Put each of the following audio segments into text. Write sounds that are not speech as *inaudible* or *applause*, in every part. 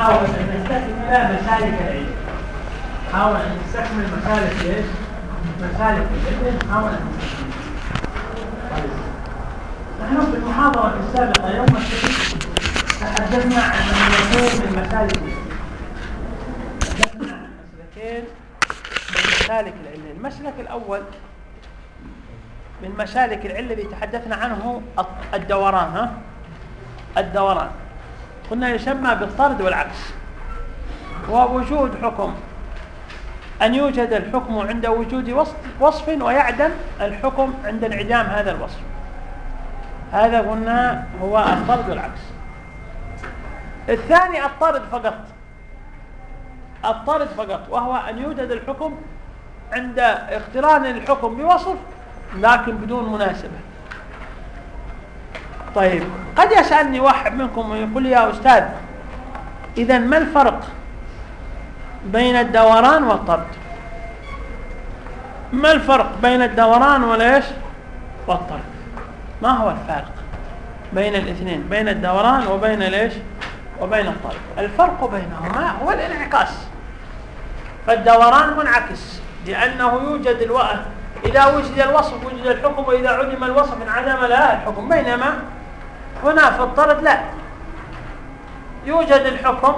نحاول أن نستكمل مسالك العلم. نحاول أن نستكمل مسالك إيش؟ مسالك العلم. نحاول أن نستكمل طيب. نحن في المحاضرة السابقة يوم السبت تحدثنا عن مسلكين من مسالك العلم. تحدثنا عن مسلكين من مسالك العلم. المسلك الأول من مسالك العلة اللي تحدثنا عنه الدوران ها؟ الدوران. قلنا يسمى بالطرد والعكس. ووجود حكم. أن يوجد الحكم عند وجود وصف ويعدم الحكم عند انعدام هذا الوصف. هذا قلنا هو الطرد والعكس. الثاني الطرد فقط. الطرد فقط وهو أن يوجد الحكم عند اقتران الحكم بوصف لكن بدون مناسبة. طيب قد يسألني واحد منكم ويقول يا أستاذ إذا ما الفرق بين الدوران والطرد؟ ما الفرق بين الدوران وليش؟ والطرد. ما هو الفارق بين الاثنين؟ بين الدوران وبين ليش؟ وبين الطرد. الفرق بينهما هو الانعكاس. فالدوران منعكس لأنه يوجد الوقت إذا وجد الوصف وجد الحكم. وإذا عدم الوصف انعدم لا الحكم. بينما هنا في الطرد لا. يوجد الحكم.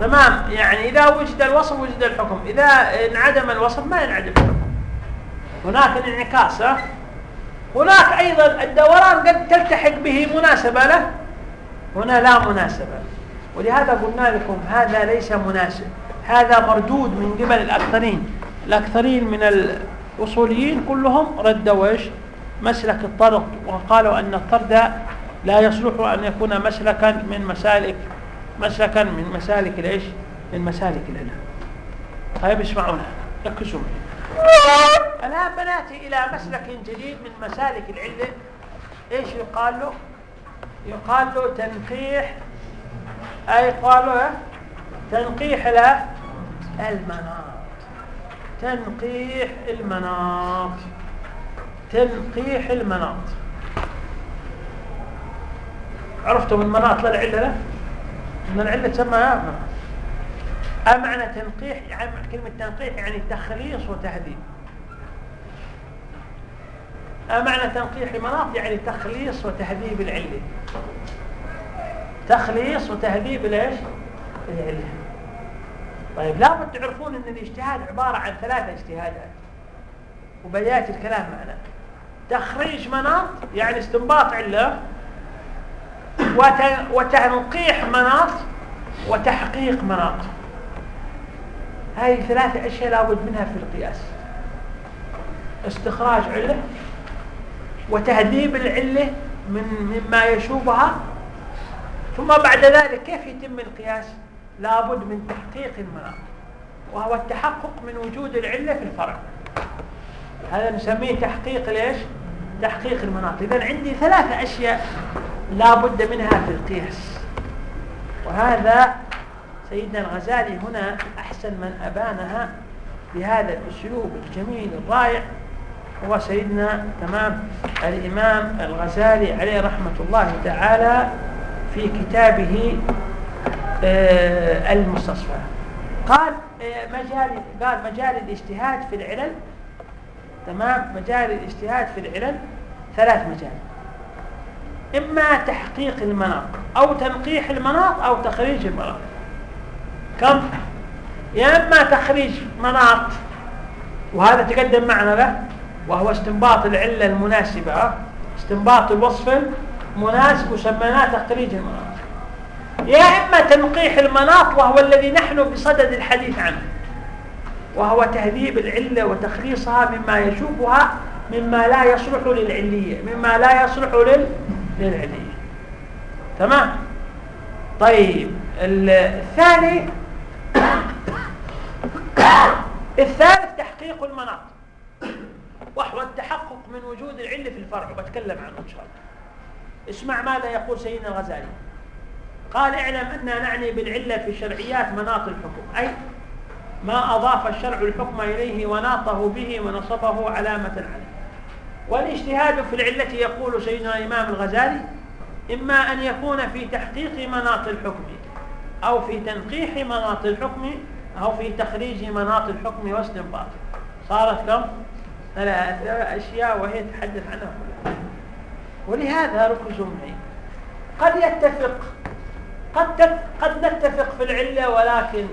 تمام؟ يعني إذا وجد الوصف وجد الحكم. إذا انعدم الوصف ما ينعدم الحكم. هناك الانعكاس هناك أيضا الدوران قد تلتحق به مناسبة له. هنا لا مناسبة. ولهذا قلنا لكم هذا ليس مناسب. هذا مردود من قبل الأكثرين. الأكثرين من الأصوليين كلهم ردوا إيش مسلك الطرد وقالوا أن الطرد لا يصلح أن يكون مسلكا من مسالك مسلكا من مسالك الإيش؟ من مسالك العلم طيب اسمعونا ركزوا الآن بناتي إلى مسلك جديد من مسالك العلم إيش يقال له؟ يقال له تنقيح أي قالوا تنقيح له المناط. تنقيح المناط. تنقيح المناط. عرفتم المناط للعلة ان العلة تسمى مناط معنى تنقيح يعني كلمة تنقيح يعني تخليص وتهذيب. معنى تنقيح المناط يعني تخليص وتهذيب العلة. تخليص وتهذيب ليش؟ العلة. طيب لابد تعرفون إن الاجتهاد عبارة عن ثلاثة اجتهادات. وبداية الكلام معنا. تخريج مناط يعني استنباط علة وتنقيح مناط وتحقيق مناط. هذه ثلاثة أشياء لابد منها في القياس. استخراج علة وتهذيب العلة من مما يشوبها ثم بعد ذلك كيف يتم القياس؟ لابد من تحقيق المناط وهو التحقق من وجود العلة في الفرع. هذا نسميه تحقيق ليش؟ تحقيق المناط اذا عندي ثلاثة أشياء لابد منها في القياس. وهذا سيدنا الغزالي هنا أحسن من أبانها بهذا الأسلوب الجميل الرائع. هو سيدنا تمام الإمام الغزالي عليه رحمة الله تعالى في كتابه آه، المستصفى. قال آه، مجال قال مجال الاجتهاد في العلل تمام؟ مجال الاجتهاد في العلل ثلاث مجال إما تحقيق المناط أو تنقيح المناط أو تخريج المناط كم؟ يا إما تخريج مناط وهذا تقدم معنا له وهو استنباط العلة المناسبة. استنباط الوصف المناسب وسميناه تخريج المناط يا إما تنقيح المناط وهو الذي نحن بصدد الحديث عنه. وهو تهذيب العلة وتخليصها مما يشوبها مما لا يصلح للعلية مما لا يصلح لل... للعلية. تمام؟ طيب الثاني *coughs* الثالث تحقيق المناط. وهو التحقق من وجود العلة في الفرع وبتكلم عنه إن شاء الله. اسمع ماذا يقول سيدنا الغزالي. قال اعلم أننا نعني بالعلة في شرعيات مناط الحكم. أي ما أضاف الشرع الحكم إليه وناطه به ونصبه علامة عليه. والاجتهاد في العلة يقول سيدنا الإمام الغزالي إما أن يكون في تحقيق مناط الحكم أو في تنقيح مناط الحكم أو في تخريج مناط الحكم واستنباطه صارت كم؟ ثلاث أشياء وهي تحدث عنها ولهذا ركزوا معي. قد يتفق قد قد نتفق في العلة ولكن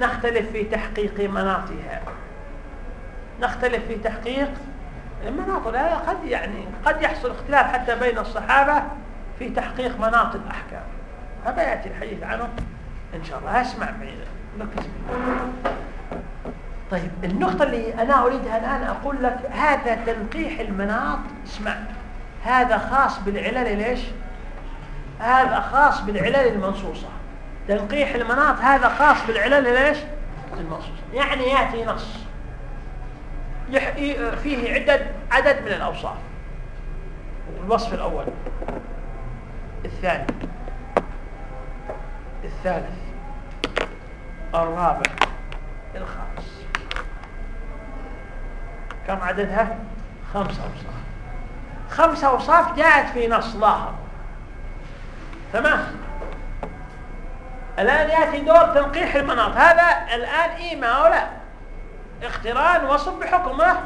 نختلف في تحقيق مناطها نختلف في تحقيق المناط لا قد يعني قد يحصل اختلاف حتى بين الصحابة في تحقيق مناط الأحكام. هذا يأتي الحديث عنه إن شاء الله. أسمع معي. طيب النقطة اللي أنا أريدها الآن أقول لك هذا تنقيح المناط. اسمع. هذا خاص بالعلل ليش؟ هذا خاص بالعلل المنصوصة. تنقيح المناط هذا خاص بالعلل ليش المنصوصة يعني يأتي نص فيه عدد عدد من الأوصاف. الوصف الأول. الثاني. الثالث. الرابع. الخامس. كم عددها؟ خمس أوصاف. خمس أوصاف جاءت في نص ظاهر. تمام؟ الآن يأتي دور تنقيح المناط. هذا الآن إيما أو لا. اقتران وصف بحكمه.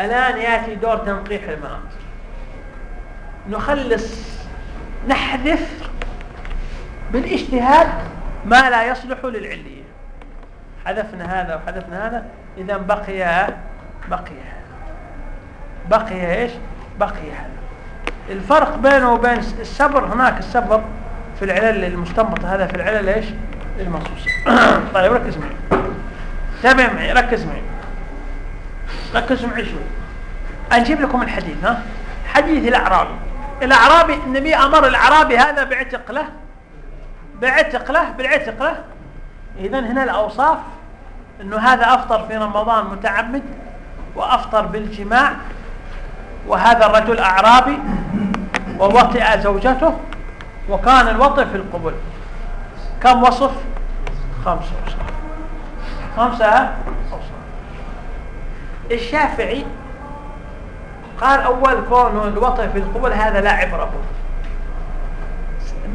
الآن يأتي دور تنقيح المناط. نخلص نحذف بالاجتهاد ما لا يصلح للعلية. حذفنا هذا وحذفنا هذا إذا بقي بقي بقي إيش؟ بقي هذا. الفرق بينه وبين السبر هناك السبر في العلل المستنبطة هذا في العلل إيش؟ المنصوصة *coughs* طيب ركز معي. تابع معي ركز معي. ركزوا معي شوي. أجيب لكم الحديث ها؟ حديث الأعرابي. الأعرابي النبي أمر الأعرابي هذا بعتق له بعتق له بالعتق له. إذا هنا الأوصاف أنه هذا أفطر في رمضان متعمد وأفطر بالجماع وهذا الرجل أعرابي ووطئ زوجته. وكان الوطئ في القبل كم وصف؟ خمسة وصف. خمسة أوصاف الشافعي قال أول كونه الوطئ في القبل هذا لا عبرة به.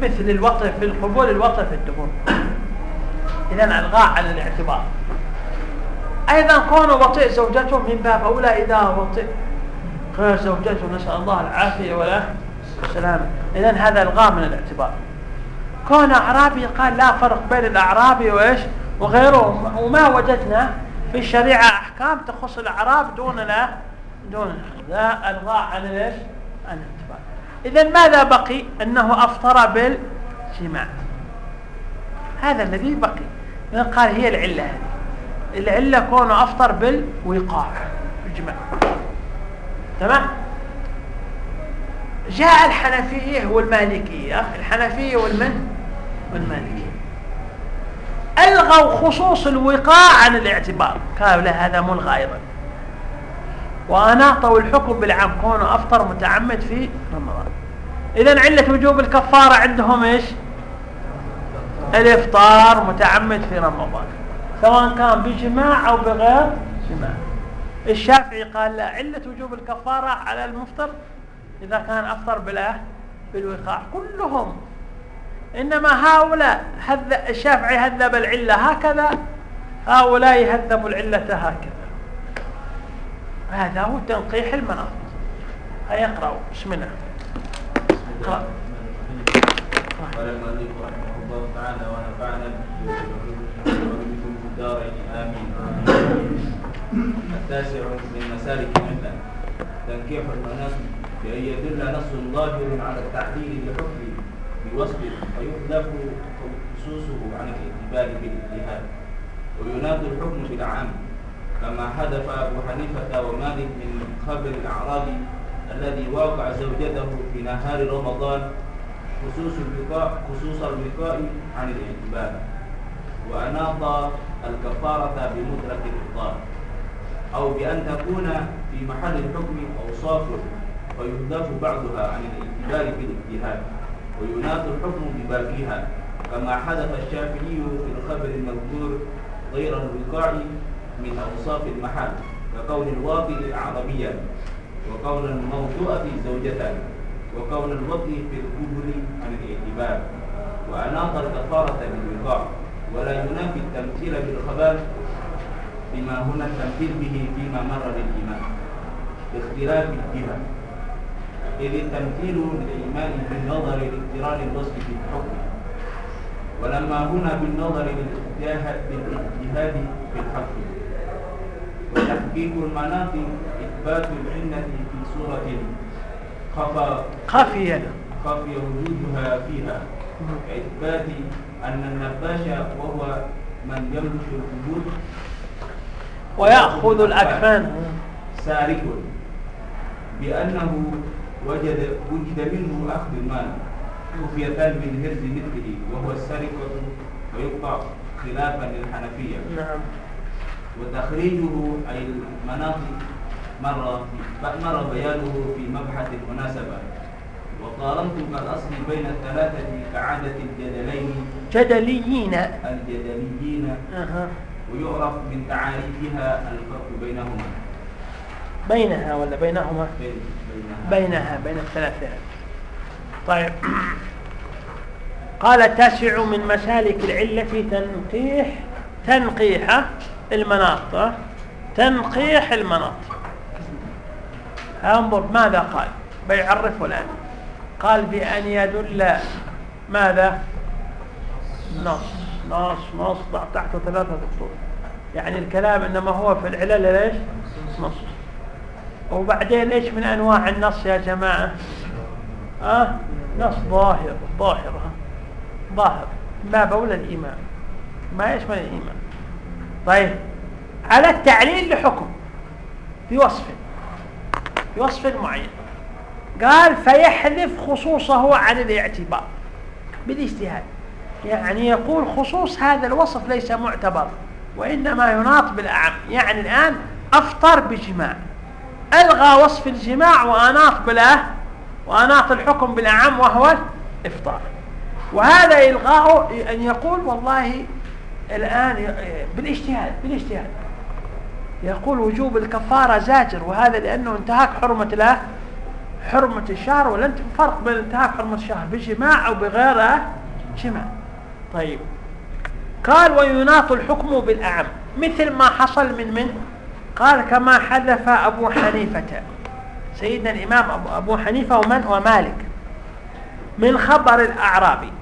مثل الوطئ في القبول الوطئ في الدبر إذا ألغاء على الاعتبار. أيضا كونه وطئ زوجته من باب أولى إذا وطئ غير زوجته نسأل الله العافية ولا السلامة إذا هذا الغاء من الاعتبار. كون أعرابي قال لا فرق بين الأعرابي وإيش؟ وغيره. وما وجدنا في الشريعة أحكام تخص الأعراب دون لا دون لا. الغاء عن إيش؟ عن الاعتبار. إذا ماذا بقي؟ أنه أفطر بالجماع هذا الذي بقي. قال هي العلة العلة كونه أفطر بالوقاع الجماع تمام؟ جاء الحنفية والمالكية. الحنفية والمن والمالكية. ألغوا خصوص الوقاع عن الاعتبار. قالوا لا هذا ملغى أيضا وأناطوا الحكم بالعام كونه أفطر متعمد في رمضان. إذا علة وجوب الكفارة عندهم إيش؟ الإفطار متعمد في رمضان سواء كان بجماع أو بغير جماع. الشافعي قال لا علة وجوب الكفارة على المفطر إذا كان أفطر بلا بالوقاع كلهم. إنما هؤلاء هذ الشافعي هذب العلة هكذا هؤلاء هذبوا العلة هكذا. هذا هو تنقيح المناط هيا اقرأوا بسم الله. اقرأ. قال المؤلف رحمه الله تعالى ونفعنا بكم في الدارين آمين. التاسع من مسالك العلة تنكيح المناسب بأن يدل نص ظاهر على التعديل لحكم بوصف فيحذف خصوصه عن الاعتبار بالاجتهاد ويناد الحكم بالعام كما حدث أبو حنيفة ومالك من خبر الأعرابي الذي واقع زوجته في نهار رمضان خصوص اللقاء خصوص اللقاء عن الاعتبار. وأناط الكفارة بمدرك الإفطار أو بأن تكون في محل الحكم أوصاف فيهدف بعضها عن الاعتبار في الاجتهاد ويناط الحكم بباقيها كما حدث الشافعي في الخبر المذكور غير الوقاع من أوصاف المحل ككون الواطئ عربيا وكون الموضوعة زوجة وكون الوطي في القبل عن الاعتبار وأناط الكفارة بالوقاع ولا ينافي التمثيل بالخبر بما هنا التمثيل به فيما مر للإيمان باختلاف الجهة. إذ التمثيل للإيمان بالنظر لاقتران الوصف في الحكم. ولما هنا بالنظر للاجتهاد في الحق. وتحقيق المناط إثبات العنة في صورة خفى خفية خفي وجودها فيها. كإثبات أن النباش وهو من يملك الوجود. ويأخذ الأكفان. سارق. بأنه وجد وجد منه أخذ المال خفية من هرز مثله وهو السرقة ويقطع خلافا للحنفية. نعم. وتخريجه أي المناطق مر مر بيانه في مبحث المناسبة وقارنت كالأصل بين الثلاثة كعادة الجدلين. جدليين. الجدليين. أه. ويعرف من تعاريفها الفرق بينهما. بينها ولا بينهما؟ بين بينها, بين الثلاثة. طيب. قال تسع من مسالك العلة تنقيح تنقيح المناط تنقيح المناط انظر ماذا قال. بيعرفه الآن. قال بأن يدل ماذا؟ نص نص نص. ضع تحته ثلاثة خطوط يعني الكلام إنما هو في العلل ليش نص. وبعدين إيش من أنواع النص يا جماعة؟ أه؟ نص ظاهر ظاهر ظاهر. ما بول الإيمان. ما يشمل الإيمان. طيب. على التعليل لحكم. في وصف. في وصف معين. قال فيحذف خصوصه عن الاعتبار. بالاجتهاد. يعني يقول خصوص هذا الوصف ليس معتبر وإنما يناط بالأعم. يعني الآن أفطر بجماع. ألغى وصف الجماع وأناط بلا وأناط الحكم بالأعم وهو الإفطار. وهذا إلغاء أن يقول والله الآن بالاجتهاد بالاجتهاد. يقول وجوب الكفارة زاجر وهذا لأنه انتهاك حرمة له حرمة الشهر ولا انت فرق بين انتهاك حرمة الشهر بجماع أو بغير جماع. طيب. قال ويناط الحكم بالأعم. مثل ما حصل من من قال كما حذف أبو حنيفة. سيدنا الإمام أبو حنيفة ومن؟ ومالك. من خبر الأعرابي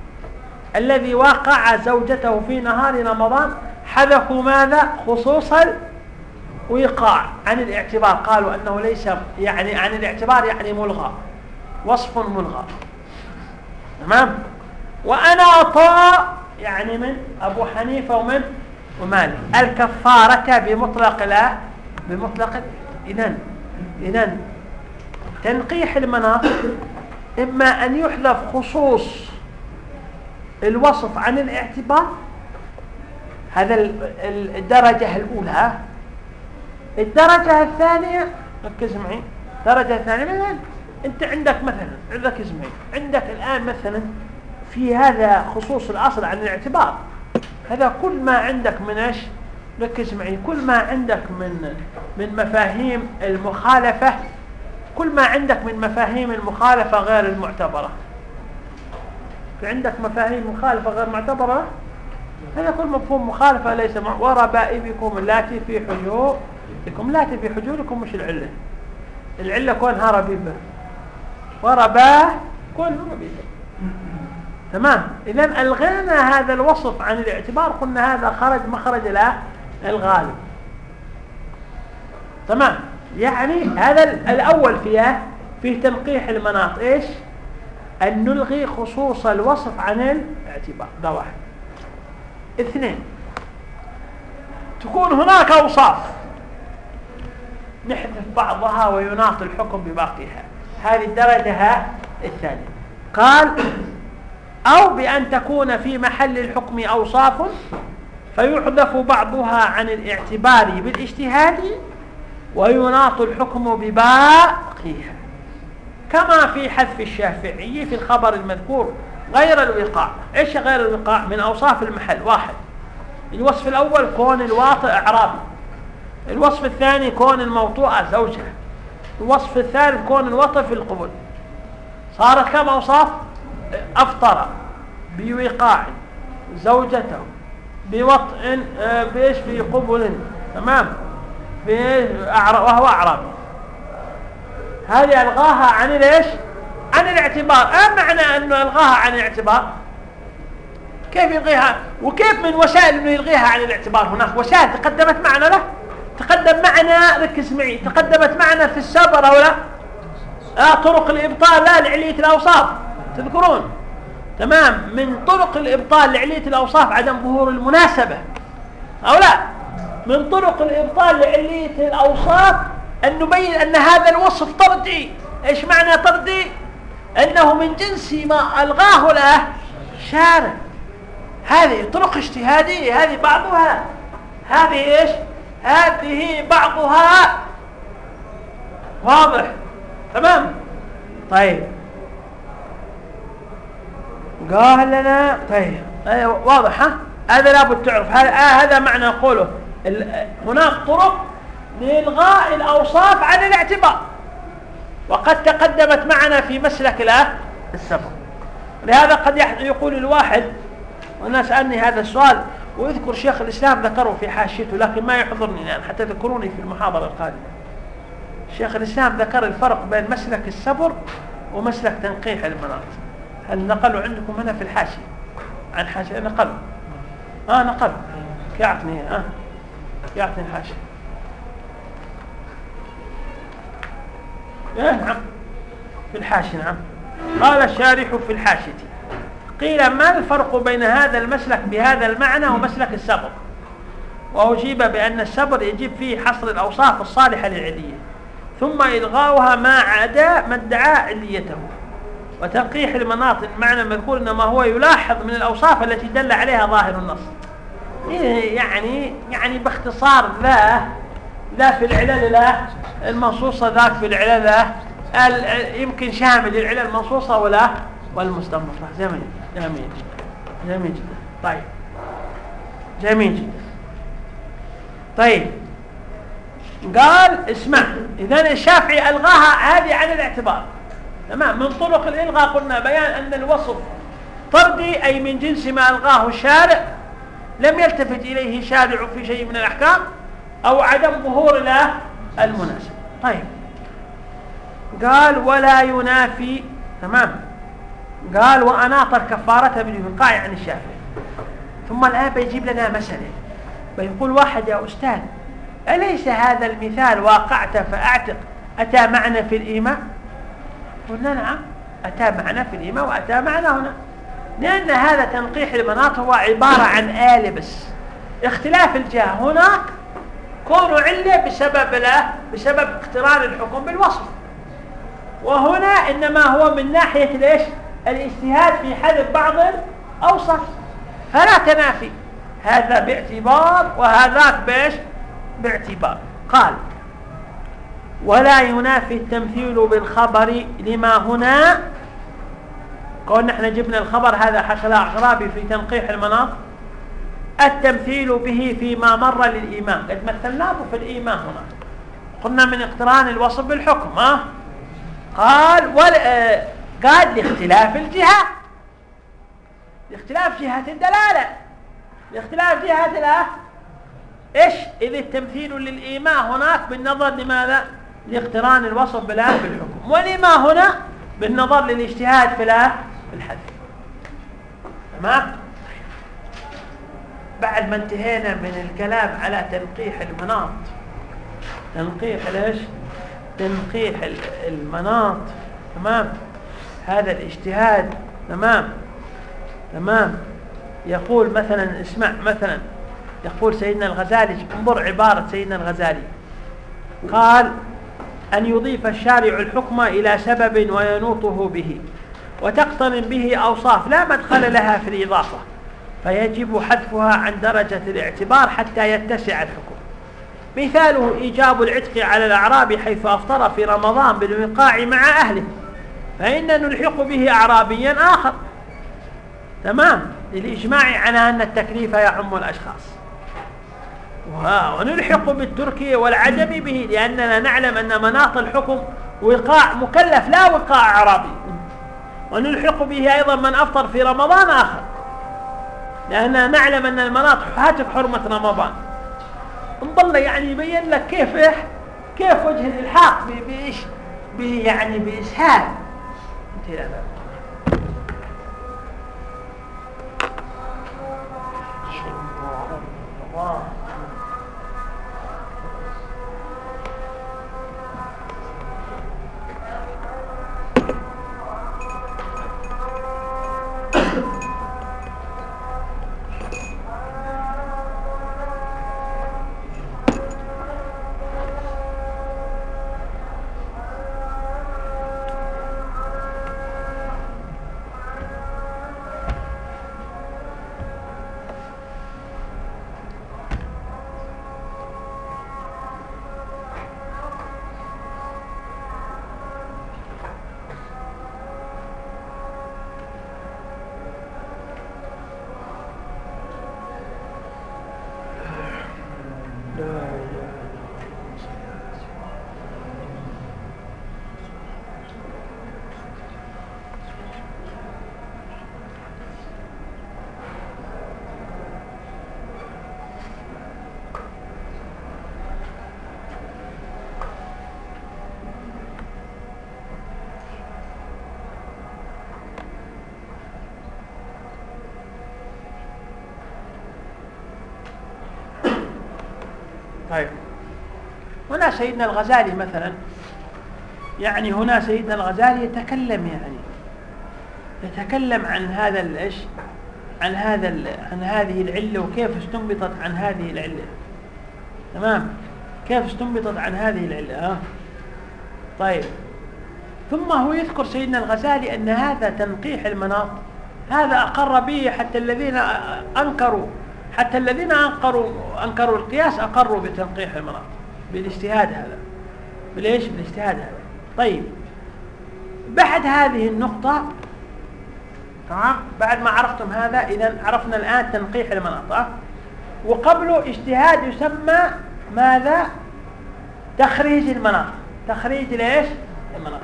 الذي وقع زوجته في نهار رمضان حذفوا ماذا؟ خصوص الوقاع عن الاعتبار. قالوا أنه ليس يعني عن الاعتبار يعني ملغى وصف ملغى. تمام؟ وأنا أطاء يعني من أبو حنيفة ومن؟ ومالك. الكفارة بمطلق لا بمطلق إذن. إذن تنقيح المناط إما أن يحذف خصوص الوصف عن الاعتبار هذا الدرجة الأولى. الدرجة الثانية ركز معي. الدرجة الثانية مثلا أنت عندك مثلا ركز معي. عندك الآن مثلا في هذا خصوص الأصل عن الاعتبار. هذا كل ما عندك من إيش؟ ركز معي كل ما عندك من من مفاهيم المخالفة كل ما عندك من مفاهيم المخالفة غير المعتبرة. في عندك مفاهيم مخالفة غير معتبرة؟ هذا كل مفهوم مخالفة ليس مع وربائبكم اللاتي في حجوركم اللاتي في حجوركم مش العلة. العلة كونها ربيبة ورباه كون ربيبة تمام؟ اذا ألغينا هذا الوصف عن الاعتبار قلنا هذا خرج مخرج الغالب. تمام؟ يعني هذا الأول فيها في تنقيح المناط. إيش؟ أن نلغي خصوص الوصف عن الاعتبار. ده واحد. اثنين. تكون هناك أوصاف. نحذف بعضها ويناط الحكم بباقيها. هذه الدرجة الثانية. قال أو بأن تكون في محل الحكم أوصاف فيحذف بعضها عن الاعتبار بالاجتهاد ويناط الحكم بباقيها. كما في حذف الشافعي في الخبر المذكور غير الوقاع. إيش غير الوقاع؟ من أوصاف المحل. واحد الوصف الأول كون الواطئ أعرابي. الوصف الثاني كون الموطوءة زوجة. الوصف الثالث كون الوطئ في القبول صارت كم أوصاف؟ أفطر بوقاع زوجته. بوطء آه، بإيش؟ في قبل تمام؟ في وهو أعرابي هذه ألغاها عن ليش عن الاعتبار. أه معنى أنه ألغاها عن الاعتبار. كيف يلغيها؟ وكيف من وسائل أنه يلغيها عن الاعتبار هناك؟ وسائل تقدمت معنا له تقدم معنا ركز معي تقدمت معنا في السابر أو لا آه طرق الإبطال لا لعلية الأوصاف تذكرون؟ تمام؟ من طرق الإبطال لعلية الأوصاف عدم ظهور المناسبة. أو لا؟ من طرق الإبطال لعلية الأوصاف أن نبين أن هذا الوصف طردي. إيش معنى طردي؟ أنه من جنس ما ألغاه له شارع. هذه طرق اجتهادية هذه بعضها. هذه إيش؟ هذه بعضها. واضح؟ تمام؟ طيب. قال لنا طيب أيوة واضح ها؟ هذا لابد تعرف. هذا آه معنى قوله هناك طرق لإلغاء الأوصاف عن الاعتبار. وقد تقدمت معنا في مسلك السبب لهذا قد يقول الواحد وأنا سألني هذا السؤال ويذكر شيخ الإسلام ذكره في حاشيته لكن ما يحضرني الآن حتى تذكروني في المحاضرة القادمة. شيخ الإسلام ذكر الفرق بين مسلك السبر ومسلك تنقيح المناط هل نقلوا عندكم هنا في الحاشية. عن حاشية نقلوا آه نقل. يعطني آه يعطني الحاشية. إيه نعم. في الحاشية نعم. قال الشارح في الحاشية. قيل ما الفرق بين هذا المسلك بهذا المعنى ومسلك السبر وأجيب بأن السبر يجب فيه حصر الأوصاف الصالحة للعلية ثم إلغاؤها ما عدا ما ادعى عليته. وتنقيح المناط المعنى المذكور إنما هو يلاحظ من الأوصاف التي دل عليها ظاهر النص. إيه يعني يعني باختصار لا لا في العلل لا المنصوصة ذاك في العلل لا. يمكن شامل للعلل المنصوصة ولا والمستنبطة. جميل جميل جميل جدا. طيب جميل جدا. طيب قال اسمع اذا الشافعي ألغاها هذه عن الاعتبار. تمام؟ من طرق الإلغاء قلنا بيان أن الوصف طردي أي من جنس ما ألغاه الشارع لم يلتفت إليه شارع في شيء من الأحكام أو عدم ظهور له المناسب. طيب. قال ولا ينافي تمام. قال وأناط الكفارة بالوقاع عن الشافعي. ثم الآن بيجيب لنا مسألة. بيقول واحد يا أستاذ أليس هذا المثال واقعت فأعتق؟ أتى معنا في الإيمان؟ قلنا نعم أتى معنا في الإيمان وأتى معنا هنا. لأن هذا تنقيح المناط هو عبارة عن آلة بس اختلاف الجهة هناك كون علة بسبب لا بسبب اقتران الحكم بالوصف. وهنا إنما هو من ناحية ليش؟ الاجتهاد في حذف بعض الأوصف فلا تنافي. هذا باعتبار وهذاك بإيش؟ باعتبار. قال ولا ينافي التمثيل بالخبر لما هنا. قلنا إحنا جبنا الخبر هذا حصل اعرابي في تنقيح المناط التمثيل به فيما مر للإيمان. قد مثلناه في الإيمان هنا. قلنا من اقتران الوصف بالحكم ها؟ قال ولا قال لاختلاف الجهة لاختلاف جهة الدلالة. لاختلاف جهة الايه إيش؟ إذ التمثيل للايماء هناك بالنظر لماذا؟ لاقتران الوصف بالآه بالحكم. ولما هنا؟ بالنظر للاجتهاد في بالحذف تمام؟ بعد ما انتهينا من الكلام على تنقيح المناط. تنقيح ليش؟ تنقيح المناط. تمام؟ هذا الاجتهاد. تمام؟ تمام؟ يقول مثلا اسمع مثلا يقول سيدنا الغزالي انظر عبارة سيدنا الغزالي. قال أن يضيف الشارع الحكم إلى سبب وينوطه به وتقترن به أوصاف لا مدخل لها في الإضافة فيجب حذفها عن درجة الاعتبار حتى يتسع الحكم. مثاله إيجاب العتق على الأعراب حيث أفطر في رمضان بالوقاع مع أهله فإن نلحق به أعرابيا آخر. تمام؟ للإجماع على أن التكليف يعم الأشخاص. ونلحق بالتركي والعجم به لأننا نعلم أن مناط الحكم وقاع مكلف لا وقاع أعرابي ونلحق به أيضا من أفطر في رمضان آخر. لأننا نعلم أن المناط هاتف حرمة رمضان. نظل يعني يبين لك كيف إيه كيف وجه الإلحاق بإيش؟ يعني بإسهال. انتهي طيب سيدنا الغزالي مثلا. يعني هنا سيدنا الغزالي يتكلم يعني يتكلم عن هذا الايش عن هذا عن هذه العلة وكيف استنبطت عن هذه العلة. تمام؟ كيف استنبطت عن هذه العلة؟ ها؟ طيب. ثم هو يذكر سيدنا الغزالي أن هذا تنقيح المناط. هذا أقر به حتى الذين أنكروا حتى الذين أنكروا أنكروا القياس أقروا بتنقيح المناط. بالاجتهاد هذا. بالايش بالاجتهاد هذا؟ طيب بعد هذه النقطة تمام؟ بعد ما عرفتم هذا إذا عرفنا الآن تنقيح المناط وقبله اجتهاد يسمى ماذا؟ تخريج المناط تخريج ليش؟ المناط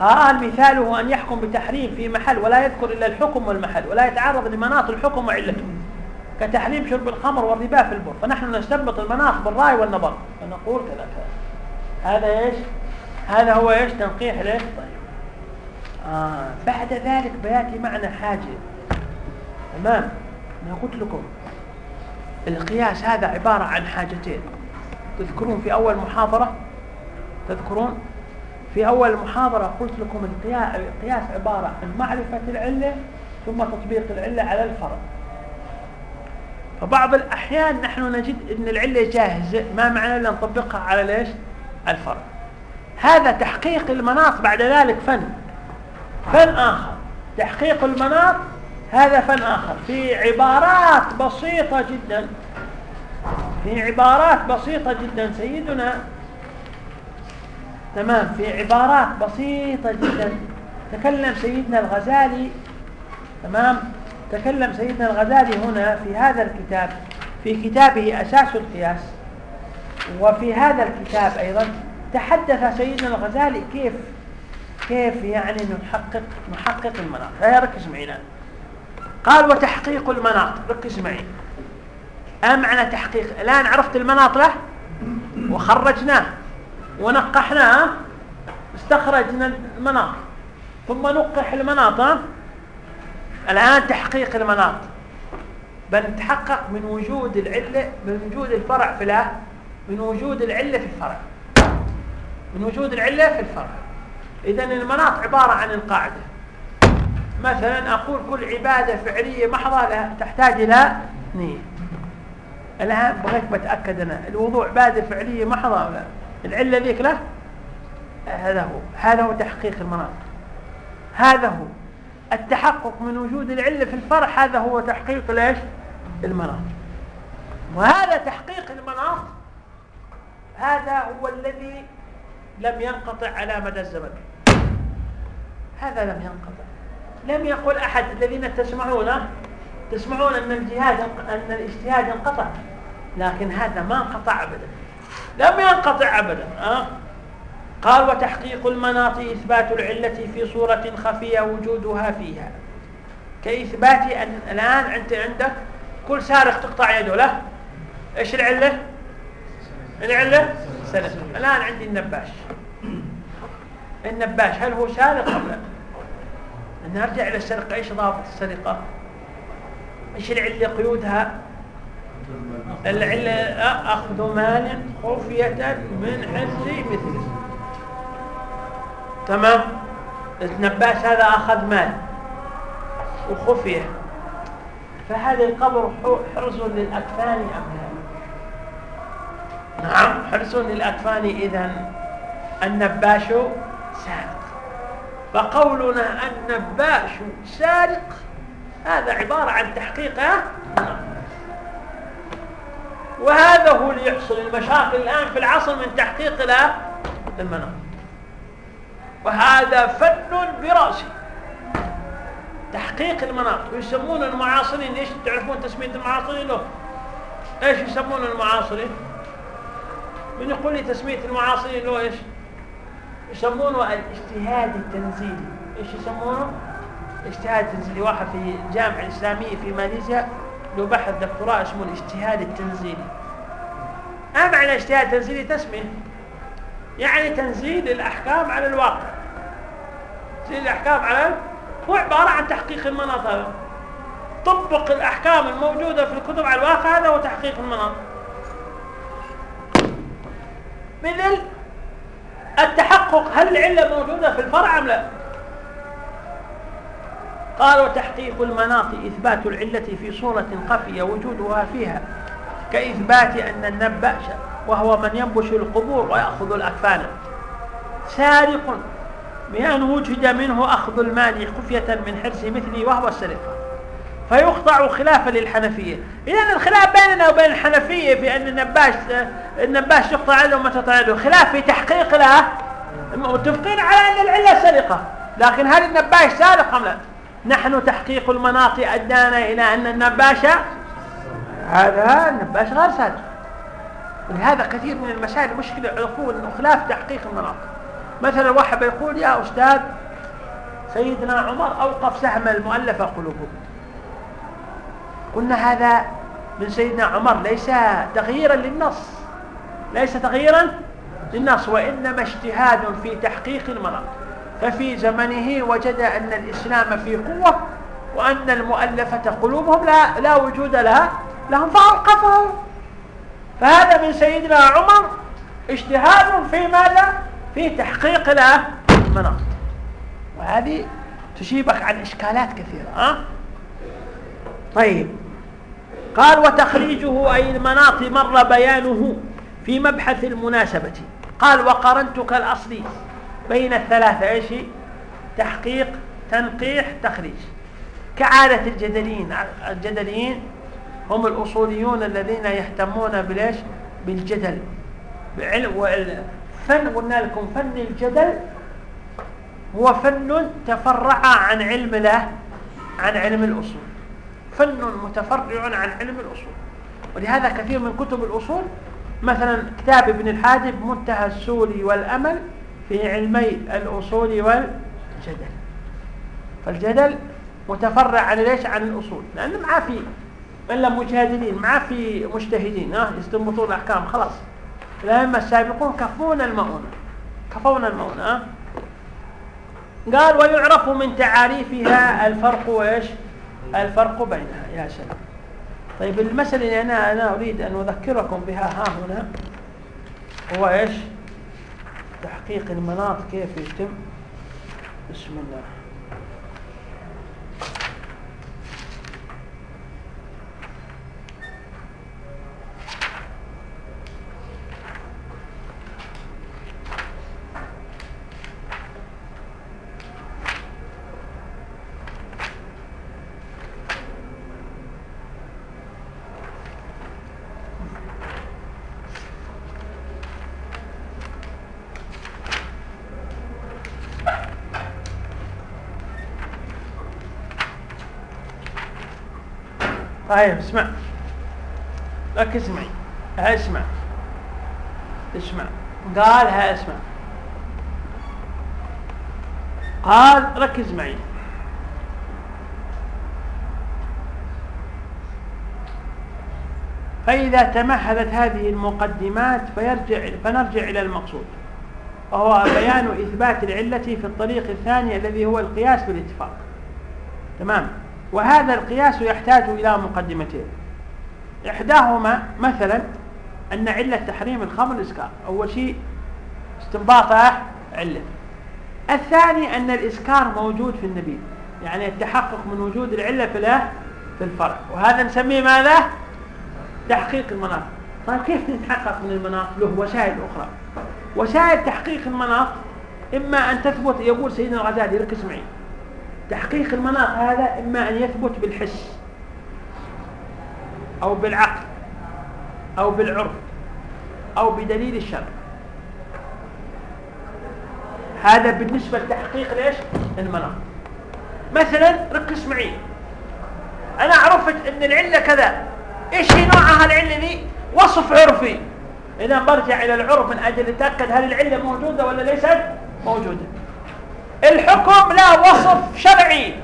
قال مثاله أن يحكم بتحريم في محل ولا يذكر إلا الحكم والمحل ولا يتعرض لمناط الحكم وعلته. كتحريم شرب الخمر والربا في البر. فنحن نستنبط المناط بالرأي والنظر. فنقول كذا كذا. هذا إيش؟ هذا هو إيش؟ تنقيح ليش؟ طيب. آه بعد ذلك بيأتي معنا حاجة. تمام؟ أنا قلت لكم القياس هذا عبارة عن حاجتين. تذكرون في أول محاضرة؟ تذكرون؟ في أول محاضرة قلت لكم القياس عبارة عن معرفة العلة ثم تطبيق العلة على الفرع فبعض الأحيان نحن نجد أن العلة جاهزة ما معنى أن نطبقها على ليش؟ الفرع هذا تحقيق المناط بعد ذلك فن. فن آخر. تحقيق المناط هذا فن آخر. في عبارات بسيطة جدا. في عبارات بسيطة جدا. سيدنا. تمام. في عبارات بسيطة جدا. تكلم سيدنا الغزالي. تمام. تكلم سيدنا الغزالي هنا في هذا الكتاب في كتابه أساس القياس وفي هذا الكتاب أيضا تحدث سيدنا الغزالي كيف كيف يعني نحقق نحقق المناط هيا ركز معي قال وتحقيق المناط ركز معي. أم معنى تحقيق؟ الآن عرفت المناط له؟ وخرجناه ونقحناه استخرجنا المناط ثم نقح المناط الآن تحقيق المناط. بنتحقق من وجود العلة من وجود الفرع في لا من وجود العلة في الفرع. من وجود العلة في الفرع. إذا المناط عبارة عن القاعدة. مثلا أقول كل عبادة فعلية محضة تحتاج إلى نية. الآن بغيت بتأكد أنا الوضوء عبادة فعلية محضة ولا؟ العلة ذيك له هذا هو. هذا هو تحقيق المناط. هذا هو. التحقق من وجود العلة في الفرع هذا هو تحقيق ليش؟ المناط. وهذا تحقيق المناط هذا هو الذي لم ينقطع على مدى الزمن. هذا لم ينقطع. لم يقل أحد الذين تسمعون تسمعون أن الجهاد أن الاجتهاد انقطع لكن هذا ما انقطع أبدا. لم ينقطع أبدا أه؟ قال وتحقيق المناط إثبات العلة في صورة خفية وجودها فيها. كإثبات أن الآن أنت عندك كل سارق تقطع يده له. إيش العلة؟ العلة؟ سلف. الآن عندي النباش. النباش هل هو سارق أم لا؟ نرجع إلى السرقة إيش ضابط السرقة؟ إيش العلة قيودها؟ العلة أخذ مال خفية من حرز مثله. تمام؟ النباش هذا أخذ مال وخفية. فهذا القبر حرز للأكفان أم لا؟ نعم حرز للأكفان. إذا النباش سارق. فقولنا النباش سارق هذا عبارة عن تحقيق وهذا هو اللي يحصل المشاكل الآن في العصر من تحقيق المناط وهذا فن براسي. تحقيق المناط ويسمون المعاصرين إيش تعرفون تسمية المعاصرين؟ له إيش يسمون المعاصرين؟ من يقول لي تسمية المعاصرين؟ له إيش؟ يسمونه الاجتهاد التنزيلي. إيش يسمونه؟ اجتهاد تنزيلي واحد في الجامعة الاسلاميه في ماليزيا له بحث دكتوراه اسمه الاجتهاد التنزيلي. ما معنى اجتهاد تنزيلي تسمية؟ يعني تنزيل الأحكام على الواقع. تنزيل الأحكام على هو عبارة عن تحقيق المناط هذا طبق الأحكام الموجودة في الكتب على الواقع هذا هو تحقيق المناط مثل التحقق هل العلة موجودة في الفرع أم لا؟ قال وتحقيق المناط إثبات العلة في صورة خفية وجودها فيها. كإثبات أن النبأش وهو من ينبش القبور ويأخذ الأكفان. سارق بأن وجد منه أخذ المال خفية من حرز مثله وهو السرقة فيقطع خلافا للحنفية. إذا الخلاف بيننا وبين الحنفية في أن النباش النباش يقطع له وما تقطع له. خلاف في تحقيق له متفقين على أن العلة سرقة. لكن هل النباش سارق أم لا؟ نحن تحقيق المناط أدانا إلى أن النباش هذا النباش غير صادق ولهذا كثير من المسائل مشكلة يقول أنه خلاف تحقيق المناط مثلا واحد يقول يا أستاذ سيدنا عمر أوقف سهم المؤلفة قلوبهم. قلنا هذا من سيدنا عمر ليس تغييرا للنص. ليس تغييرا للنص وإنما اجتهاد في تحقيق المناط ففي زمنه وجد أن الإسلام في قوة وأن المؤلفة قلوبهم لا, لا وجود لها. لهم فأوقفه فهذا من سيدنا عمر اجتهاد في ماذا؟ في تحقيق له مناط وهذه تجيبك عن إشكالات كثيرة أه؟ طيب. قال وتخريجه أي المناط مر بيانه في مبحث المناسبة. قال وقرنتك الأصلي بين الثلاثة إيش؟ تحقيق تنقيح تخريج. كعادة الجدليين الجدليين هم الأصوليون الذين يهتمون بليش بالجدل. فن قلنا لكم فن الجدل هو فن تفرع عن علم له عن علم الأصول. فن متفرع عن علم الأصول. ولهذا كثير من كتب الأصول مثلا كتاب ابن الحاجب منتهى السوري والأمل في علمي الأصول والجدل. فالجدل متفرع عن ليش عن الأصول. لأن ما في إلا مجادلين ما في مجتهدين ها؟ يستنبطون الأحكام خلاص. الأئمة السابقون كفونا المؤونة كفونا المؤونة ها؟ قال ويعرف من تعاريفها الفرق وايش الفرق بينها. يا سلام. طيب المسألة اللي أنا أنا أريد أن أذكركم بها ها هنا هو إيش؟ تحقيق المناط كيف يتم؟ بسم الله. طيب اسمع. لك اسمعي اسمع. اسمع. قال ها اسمع. قال ركز معي. فإذا تمهدت هذه المقدمات فيرجع فنرجع إلى المقصود. وهو بيان إثبات العلة في الطريق الثاني الذي هو القياس بالاتفاق. تمام؟ وهذا القياس يحتاج إلى مقدمتين. إحداهما مثلا أن علة تحريم الخمر الإسكار أول شيء استنباطه علة. الثاني أن الإسكار موجود في النبي يعني التحقق من وجود العلة في في الفرع. وهذا نسميه ماذا؟ تحقيق المناط. طيب كيف نتحقق من المناط؟ له وسائل أخرى. وسائل تحقيق المناط إما أن تثبت يقول سيدنا الغزالي ركز معي تحقيق المناط هذا إما أن يثبت بالحس أو بالعقل أو بالعرف أو بدليل الشرع. هذا بالنسبة لتحقيق ليش؟ المناط مثلا ركز معي أنا عرفت أن العلة كذا. إيش هي نوعها العلة دي وصف عرفي. إذا برجع إلى العرف من أجل أتأكد هل العلة موجودة ولا ليست موجودة. الحكم لا وصف شرعي.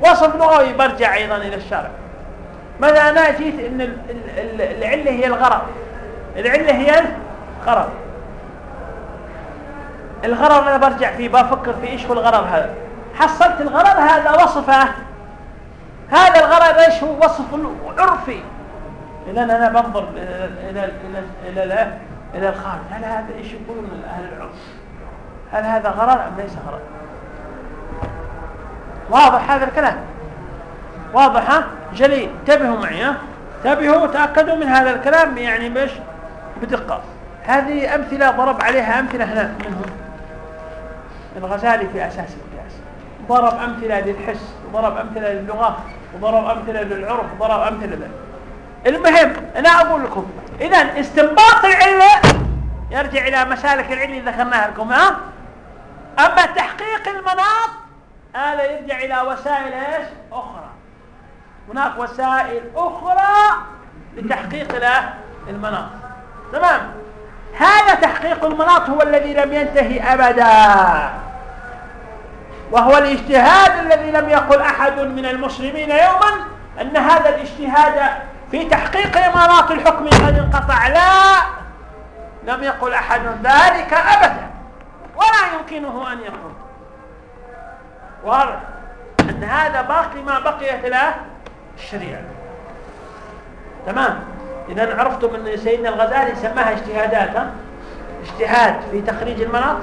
وصف لغوي برجع أيضا إلى الشرع ماذا أنا جيت أن العلة هي الغرض. العلة هي الغرض. الغرض أنا برجع فيه بفكر في إيش هو الغرض هذا؟ حصلت الغرض هذا وصفه. هذا الغرض إيش هو؟ وصف عرفي. إذا أنا بنظر إلى إلى إلى إلى, إلى الخارج هل هذا إيش يقولون؟ أهل العرف؟ هل هذا غرض أم ليس غرض؟ واضح هذا الكلام؟ واضح ها؟ جلي انتبهوا معي ها؟ انتبهوا وتأكدوا من هذا الكلام يعني باش بدقة. هذه أمثلة ضرب عليها أمثلة هنا. منهم الغزالي في أساس القياس. ضرب أمثلة للحس وضرب أمثلة للغة وضرب أمثلة للعرف وضرب أمثلة للعرف المهم أنا أقول لكم إذا استنباط العله يرجع إلى مسالك العله اللي ذكرناها لكم ها؟ أما تحقيق المناط هذا يرجع إلى وسائل إيش؟ أخرى. هناك وسائل أخرى لتحقيق المناط. تمام؟ هذا تحقيق المناط هو الذي لم ينتهي أبدا. وهو الاجتهاد الذي لم يقل أحد من المسلمين يوما أن هذا الاجتهاد في تحقيق إمارات الحكم قد انقطع. لا! لم يقل أحد ذلك أبدا. ولا يمكنه أن يقول. واضح أن هذا باقي ما بقيت له الشريعة. تمام؟ إذا عرفتم أن سيدنا الغزالي سماها اجتهادات اجتهاد في تخريج المناط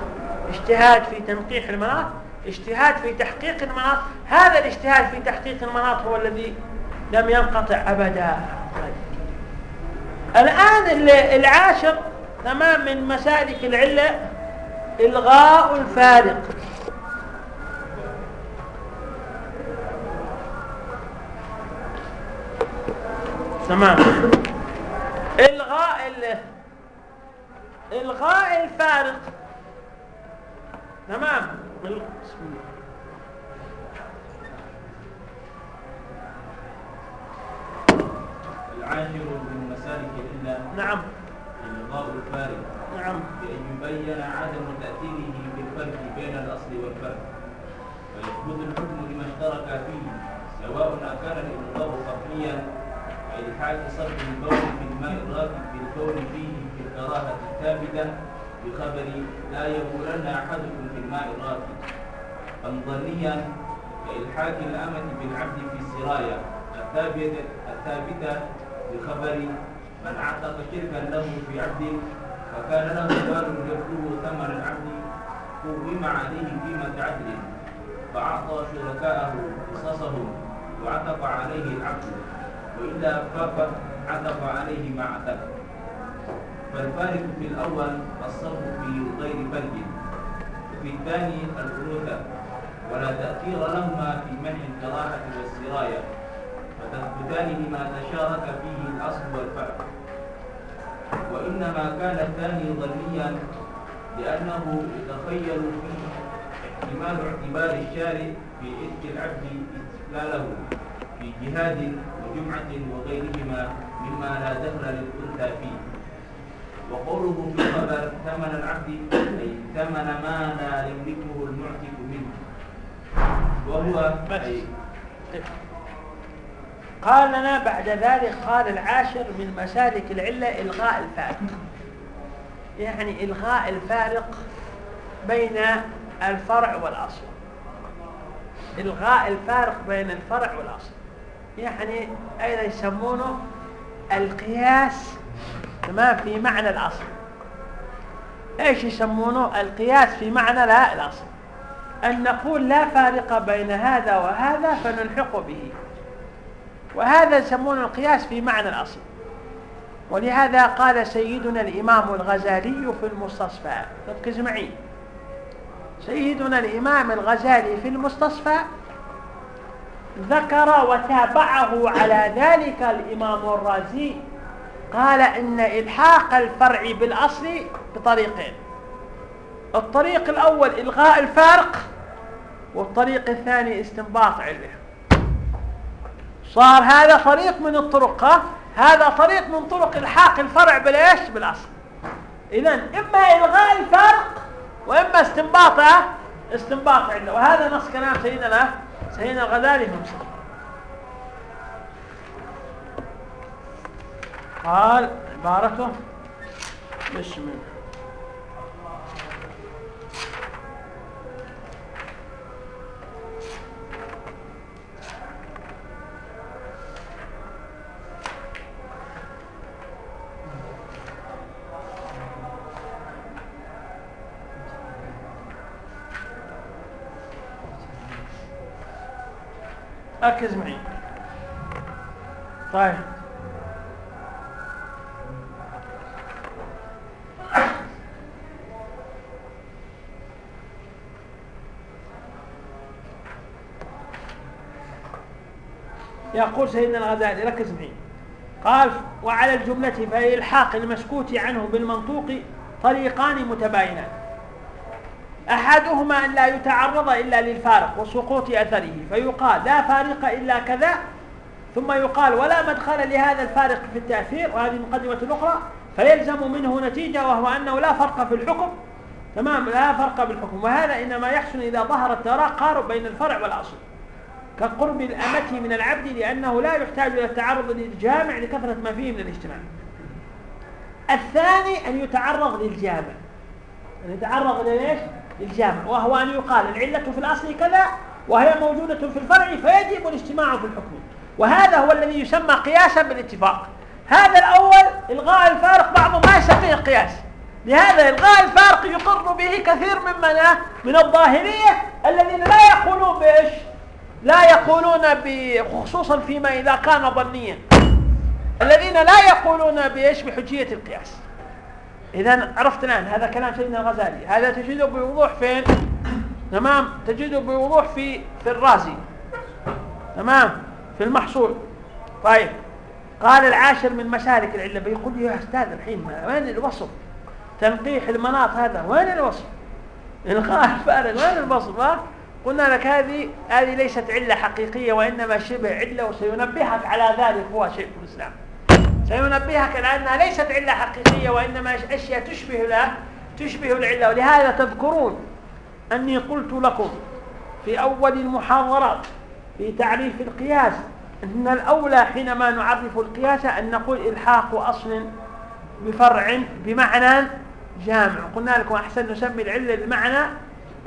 اجتهاد في تنقيح المناط اجتهاد في تحقيق المناط. هذا الاجتهاد في تحقيق المناط هو الذي لم ينقطع أبدا. الآن العاشر تمام من مسالك العلة إلغاء الفارق. تمام. إلغاء إلغاء الفارق. تمام. بسم الله العاشر من مسالك الإلا نعم. إلغاء الفارق. نعم. بأن يبين عدم تأثيره بالفرق بين الأصل والفرق. فيثبت الحكم لما اشترك فيه سواء أكان الإلغاء خفيا كإلحاق صرف البول في الماء الراكد بالكون فيه في الكراهة الثابتة بخبر لا يبولن أحدكم في الماء الراكد أم ظنيا كإلحاق الأمة بالعبد في السرايا الثابتة الثابتة بخبر من عتق شركا له في عبد فكان له مال يبلغ ثمن العبد قوم عليه قيمة عدل فأعطى شركاءه قصصهم وعتق عليه العبد. وإلا فقد عتق عليه ما عتق. فالفارق في الأول الصرف في غير فرق. وفي الثاني الأنوثة ولا تأثير لهما في منع الكراهة والسراية فتثبتان لما تشارك فيه الأصل والفرع وإنما كان الثاني ظنيا لأنه يتخيل فيه احتمال اعتبار الشارع في إذك العبد استقلاله في جهاد وجمعة وغيرهما مما لا دخل للأنثى فيه. وقوله في الخبر ثمن العبد أي ثمن ما لا يملكه المعتق منه. وهو. أي. قال لنا بعد ذلك قال العاشر من مسالك العلة إلغاء الفارق. يعني إلغاء الفارق بين الفرع والأصل. إلغاء الفارق بين الفرع والأصل. يعني أيضا يسمونه القياس تمام في معنى الأصل. إيش يسمونه؟ القياس في معنى لا الأصل. أن نقول لا فارق بين هذا وهذا فنلحق به. وهذا يسمونه القياس في معنى الأصل. ولهذا قال سيدنا الإمام الغزالي في المستصفى. ركز معي سيدنا الإمام الغزالي في المستصفى ذكر وتابعه على ذلك الإمام الرازي. قال إن إلحاق الفرع بالأصل بطريقين. الطريق الأول إلغاء الفارق والطريق الثاني استنباط علة صار هذا طريق من الطرق؟ هذا طريق من طرق إلحاق الفرع بالإيش؟ بالأصل. اذا إما إلغاء الفارق وإما استنباط ها؟ استنباط عله وهذا نص كلام سيدنا سيدنا الغزالي في مصر قال عبارته بسم ركز معي. طيب. يقول سيدنا الغزالي ركز معي. قال وعلى الجملة فإلحاق المسكوت عنه بالمنطوق طريقان متباينان. أحدهما أن لا يتعرض إلا للفارق وسقوط أثره فيقال لا فارق إلا كذا ثم يقال ولا مدخل لهذا الفارق في التأثير وهذه المقدمة الأخرى فيلزم منه نتيجة وهو أنه لا فرق في الحكم. تمام لا فرق بالحكم وهذا إنما يحسن إذا ظهر التقارب بين الفرع والأصل. كقرب الأمة من العبد لأنه لا يحتاج إلى التعرض للجامع لكثرة ما فيه من الاجتماع. الثاني أن يتعرض للجامع. أن يتعرض ليش؟ للجامع وهو أن يقال العلة في الأصل كذا وهي موجودة في الفرع فيجب الاجتماع في الحكم. وهذا هو الذي يسمى قياسا بالاتفاق. هذا الأول إلغاء الفارق بعضهم ما يسميه قياس لهذا إلغاء الفارق يقر به كثير ممن من الظاهرية الذين لا يقولون بإيش؟ لا يقولون خصوصا فيما إذا كان ظنيا. الذين لا يقولون بإيش؟ بحجية القياس. إذا عرفت الآن هذا كلام سيدنا الغزالي. هذا تجده بوضوح فين تمام؟ تجده بوضوح في في الرازي. تمام؟ في المحصول. طيب. قال العاشر من مسالك العلة بيقول يا أستاذ الحين وين الوصف؟ تنقيح المناط هذا وين الوصف؟ إلغاء *laughs* الفارغ وين الوصف؟ ها؟ قلنا لك هذه هذه ليست علة حقيقية وإنما شبه علة وسينبهك على ذلك هو شيخ الإسلام. سينبهك على أنها ليست علة حقيقية وإنما أشياء تشبه له تشبه العلة. ولهذا تذكرون أني قلت لكم في أول المحاضرات في تعريف القياس أن الأولى حينما نعرف القياس أن نقول إلحاق أصل بفرع بمعنى جامع. قلنا لكم أحسن نسمي العلة المعنى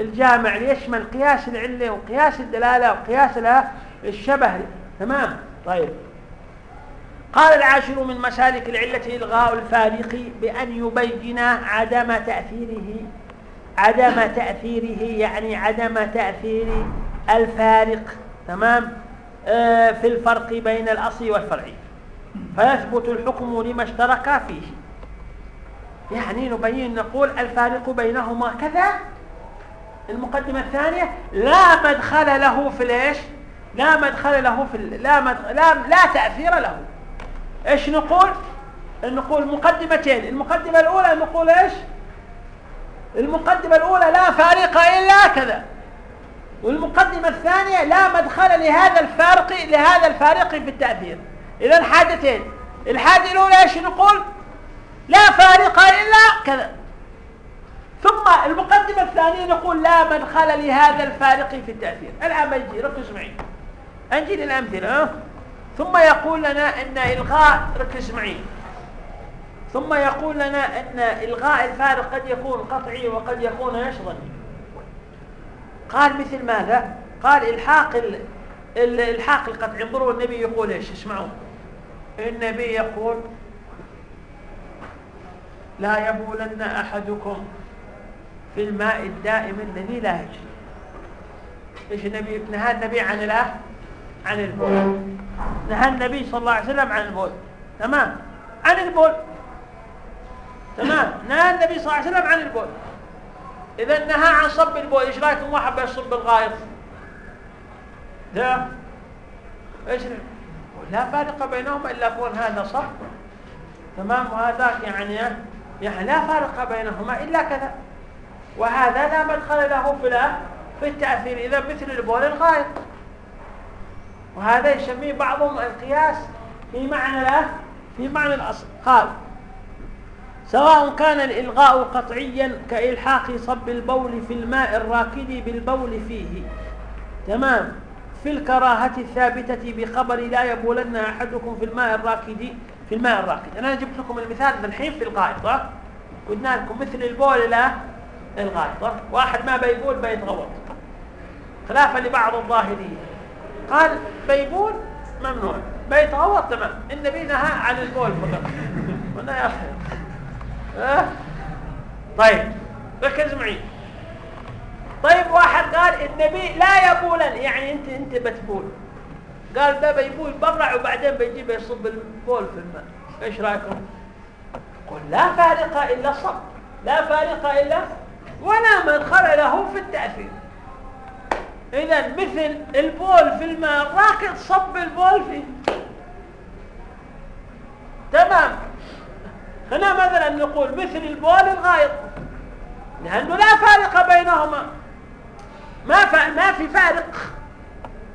الجامع ليشمل قياس العلة وقياس الدلالة وقياس الشبه. تمام؟ طيب. قال العاشر من مسالك العلة إلغاء الفارق بأن يبين عدم تأثيره عدم تأثيره يعني عدم تأثير الفارق تمام؟ آه في الفرق بين الأصل والفرع. فيثبت الحكم لما اشترك فيه. يعني نبين نقول الفارق بينهما كذا. المقدمة الثانية لا مدخل له في الإيش؟ لا مدخل له في لا, مدخل لا لا تأثير له. إيش نقول؟ نقول مقدمتين. المقدمة الأولى نقول إيش؟ المقدمة الأولى لا فارق إلا كذا. والمقدمة الثانية لا مدخل لهذا الفارق لهذا الفارق في التأثير. اذا حاجتين. الحاجة الأولى إيش نقول؟ لا فارق إلا كذا. ثم المقدمة الثانية نقول لا مدخل لهذا الفارق في التأثير. الآن بيجي ركز معي. أنجي للأمثلة ثم يقول لنا أن إلغاء ركز معي ثم يقول لنا أن إلغاء الفارق قد يكون قطعي وقد يكون ظني قال مثل ماذا؟ قال إلحاق إلحاق القطعي انظروا النبي يقول إيش؟ اسمعوا. النبي يقول لا يبولن أحدكم في الماء الدائم الذي لا يجري. إيش النبي؟ نهى النبي عن الايه عن البول. نهى النبي صلى الله عليه وسلم عن البول. تمام؟ عن البول. تمام؟ نهى النبي صلى الله عليه وسلم عن البول. إذا نهى عن صب البول إيش رايكم واحد بيصب الغائط ده إيش لا فارق بينهما إلا كون هذا صب. تمام؟ وهذاك يعني يعني لا فارق بينهما إلا كذا. وهذا لا مدخل له في في التأثير. إذا مثل البول الغائط وهذا يسميه بعضهم القياس في معنى لا في معنى الأصل. قال سواء كان الإلغاء قطعيا كإلحاق صب البول في الماء الراكد بالبول فيه. تمام. في الكراهة الثابتة بخبر لا يبولن أحدكم في الماء الراكد في الماء الراكد. أنا جبت لكم المثال الحين في الغائطة. قلنا لكم مثل البول لا الغائطة. واحد ما بيبول بيتغوط. خلافا لبعض الظاهريين قال بيبول ممنوع بيتغوط تمام. النبي نهى عن البول. فقط قلنا يا أه؟ طيب ركز معي. طيب واحد قال النبي لا يبولن يعني أنت أنت بتبول قال ده بيبول برع وبعدين بيجيب يصب البول في الماء. إيش رأيكم؟ قل لا فارق إلا الصب لا فارق إلا ولا مدخل له في التأثير. إذا مثل البول في الماء الراكد صب البول فيه تمام. هنا مثلا نقول مثل البول الغائط. لأنه لا فارق بينهما. ما ما في فارق.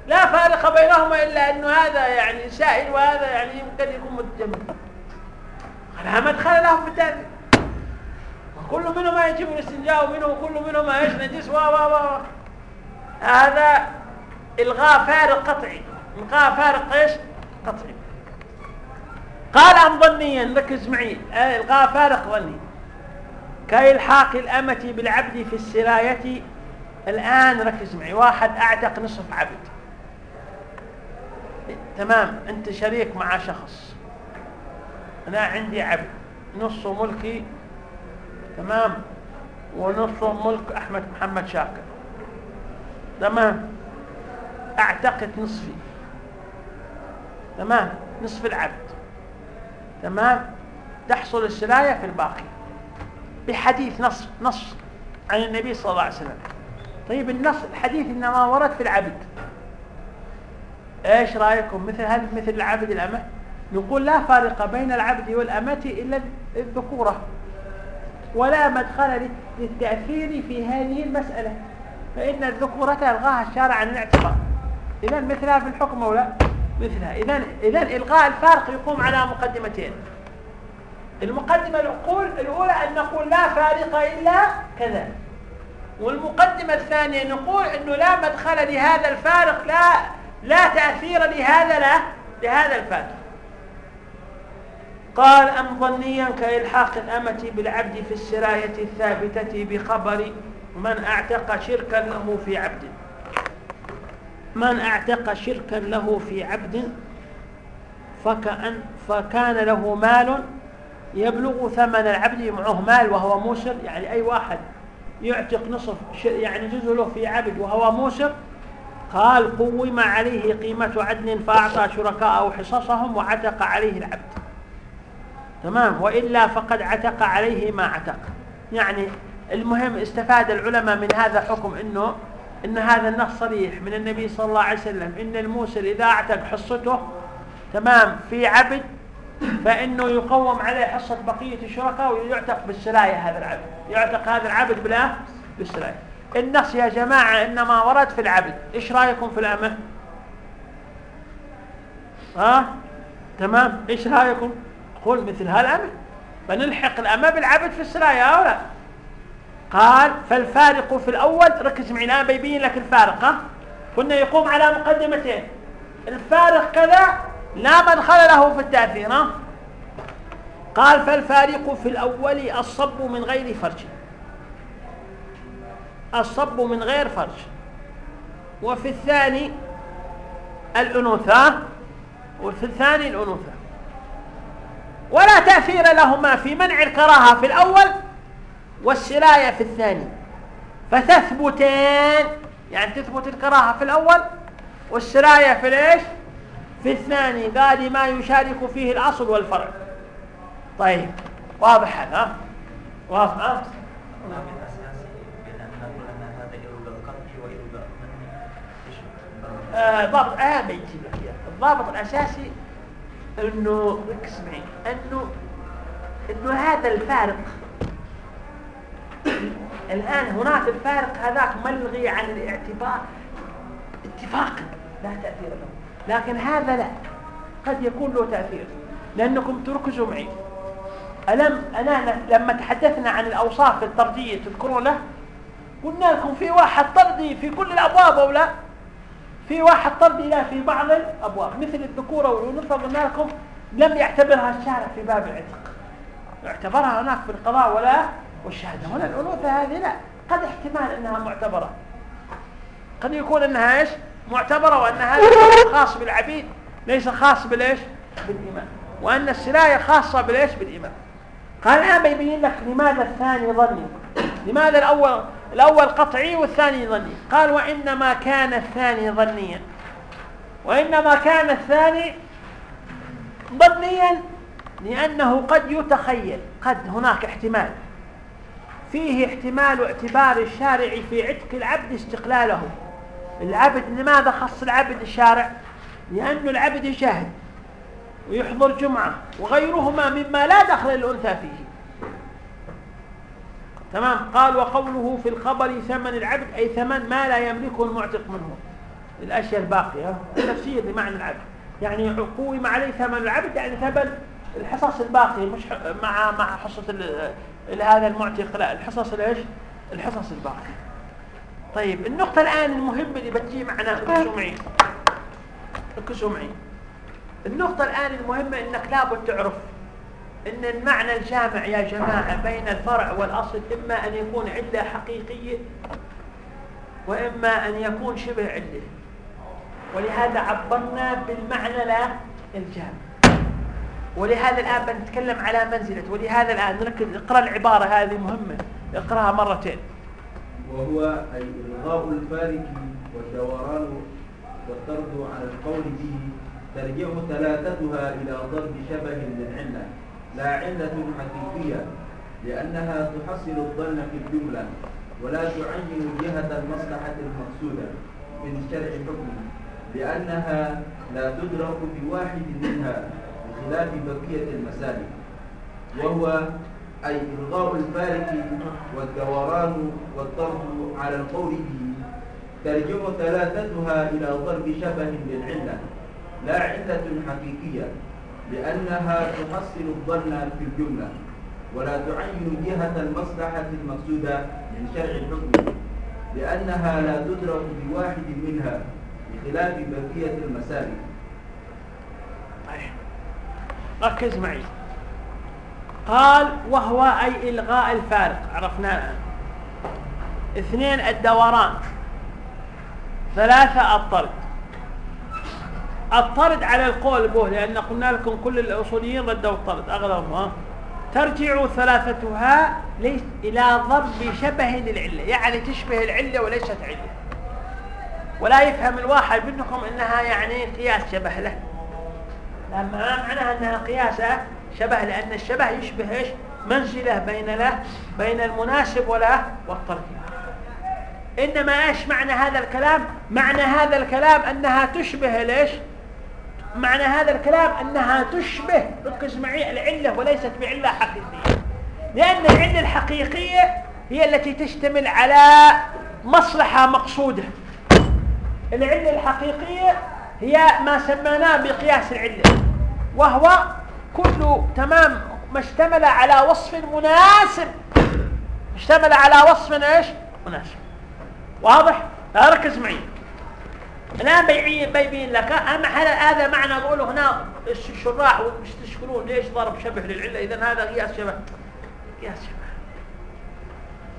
لا فارق بينهما إلا أنه هذا يعني سائل وهذا يعني يمكن يكون متجمد لا مدخل له في التأثير وكل منهما يجب الاستنجاء ومنه كل منهما نجس و و و هذا إلغاء فارق قطعي إلغاء فارق إيش؟ قطعي. قال أم ظنيا ركز معي إلغاء فارق ظني. كإلحاق الأمة بالعبد في السراية الآن ركز معي واحد أعتق نصف عبد. تمام أنت شريك مع شخص. أنا عندي عبد. نص ملكي. تمام. ونص ملك أحمد محمد شاكر. تمام. أعتقد نصفي. تمام. نصف العبد. تمام. تحصل السلاية في الباقي. بحديث نص نص عن النبي صلى الله عليه وسلم. طيب النص الحديث إنما ورد في العبد. إيش رأيكم؟ مثل هل مثل العبد الأمة؟ نقول لا فارق بين العبد والأمة إلا الذكورة. ولا مدخل للتأثير في هذه المسألة. فإن الذكوره الغاها الشارع عن الاعتبار. اذا مثلها في الحكم أو لا؟ مثلها. اذا اذا إلغاء الفارق يقوم على مقدمتين. المقدمة الاقول الأولى أن نقول لا فارق إلا كذا. والمقدمة الثانية نقول انه لا مدخل لهذا الفارق لا لا تأثير لهذا لا لهذا الفارق. قال أم ظنيا كإلحاق الأمة بالعبد في السراية الثابتة بخبر من أعتق شركا له في عبد. من أعتق شركا له في عبد فكأن فكان له مال يبلغ ثمن العبد معه مال وهو موسر يعني أي واحد يعتق نصف يعني جزء له في عبد وهو موسر قال قوم عليه قيمة عدن فأعطى شركاءه حصصهم وعتق عليه العبد. تمام؟ وإلا فقد عتق عليه ما عتق. يعني المهم استفاد العلماء من هذا حكم إنه إن هذا النص صريح من النبي صلى الله عليه وسلم. إن الموسر إذا اعتق حصته تمام في عبد فإنه يقوم عليه حصة بقية الشركاء ويعتق بالسلايه هذا العبد. يعتق هذا العبد بلا بالسلايه النص يا جماعة إنما ورد في العبد. إيش رأيكم في الأمة؟ ها؟ تمام. إيش رأيكم؟ قول مثل هالامه بنلحق الأمة بالعبد في السلايه أو لا؟ قال فالفارق في الأول ركز معي الآن بيبين لك الفارق ها؟ كنا يقوم على مقدمتين. الفارق كذا لا مدخل له في التأثير قال فالفارق في الأول الصب من غير فرج. الصب من غير فرج. وفي الثاني الأنوثة وفي الثاني الأنوثة. ولا تأثير لهما في منع الكراهة في الأول والسراية في الثاني. فتثبتان يعني تثبت الكراهة في الأول والسراية في ليش في الثاني. قال ما يشارك فيه الأصل والفرع. طيب واضح هذا؟ واضح؟ آه ضابط آه بيجي لك الضابط الأساسي إنه ركز معي إنه إنه هذا الفارق الآن هناك الفارق هذاك ملغي عن الاعتبار اتفاقا لا تأثير له. لكن هذا لا قد يكون له تأثير لأنكم تركزوا معي. ألم أنا لما تحدثنا عن الأوصاف الطردية تذكرون له؟ قلنا لكم في واحد طردي في كل الأبواب أو لا؟ في واحد طردي لا في بعض الأبواب مثل الذكورة والأنوثة قلنا لكم لم يعتبرها الشارع في باب العتق. اعتبرها هناك في القضاء ولا؟ والشهادة. هنا الأنوثة هذه لا. قد احتمال أنها معتبرة. قد يكون أنها إيش؟ معتبرة وأن هذا خاص بالعبيد ليس خاص بالإيش؟ بالإمام. وأن السراية خاصة بالإيش؟ بالإمام. قال الآن بيبين لك لماذا الثاني ظني. لماذا الأول الأول قطعي والثاني ظني. قال وإنما كان الثاني ظنيا. وإنما كان الثاني ظنيا لأنه قد يتخيل. قد هناك احتمال. فيه احتمال اعتبار الشارع في عتق العبد استقلاله. العبد لماذا خص العبد الشارع؟ لأن العبد يشاهد ويحضر جمعة وغيرهما مما لا دخل الأنثى فيه. تمام؟ قال وقوله في الخبر ثمن العبد أي ثمن ما لا يملكه المعتق منه. الأشياء الباقية تفسير لمعنى العبد. يعني قوم عليه ثمن العبد يعني ثمن الحصص الباقية مش مع مع حصة هذا المعتق. لا الحصص الايش الحصص الباقية طيب النقطة الآن المهمة اللي بتجي معنا ركزوا معي؟ ركزوا معي؟ النقطة الآن المهمة إنك لابد تعرف إن المعنى الجامع يا جماعة بين الفرع والأصل إما أن يكون علة حقيقية وإما أن يكون شبه علة. ولهذا عبرنا بالمعنى لا الجامع. ولهذا الآن بنتكلم على منزلة ولهذا الآن نركز اقرأ العبارة هذه مهمة اقرأها مرتين. وهو أي إلغاء الفارق والدوران والطرد على القول به ترجع ثلاثتها إلى ضرب شبه للعلة لا علة حقيقية لأنها تحصل الظن في الجملة ولا تعين جهة المصلحة المقصودة من شرع الحكم لأنها لا تدرك بواحد منها. بخلاف بقية المسالك وهو أي إلغاء الفارق والدوران والطرد على القول به. ترجع ثلاثتها إلى ضرب شبه للعلة لا علة حقيقية لأنها تحصل الظن في الجملة ولا تعين جهة المصلحة المقصودة من شرع الحكم لأنها لا تدرك بواحد منها بخلاف بقية المسالك. طيب. ركز معي. قال وهو أي إلغاء الفارق. عرفنا. اثنين الدوران. ثلاثة الطرد. الطرد على القول به لأن قلنا لكم كل الأصوليين ردوا الطرد أغلبهم ترجع ثلاثتها ليس إلى ضرب شبه للعلة. يعني تشبه العلة وليست علة. ولا يفهم الواحد منكم إنها يعني قياس شبه له. لا معناها انها قياس شبه لأن الشبه يشبه إيش؟ منزلة بين له بين المناسب وله والتركيب إنما إيش معنى هذا الكلام؟ معنى هذا الكلام أنها تشبه ليش؟ معنى هذا الكلام أنها تشبه ركز معي العلة وليست بعلة حقيقية. لأن العلة الحقيقية هي التي تشتمل على مصلحة مقصودة. العلة الحقيقية هي ما سميناه بقياس العلة وهو كل تمام ما اشتمل على وصف مناسب. اشتمل على وصف إيش؟ مناسب. واضح؟ ركز معي. الان بيبين لك. اهم هذا معنى اقوله هنا الشراح ويستشكلون ليش ضرب شبه للعلة؟ إذا هذا قياس شبه. قياس شبه.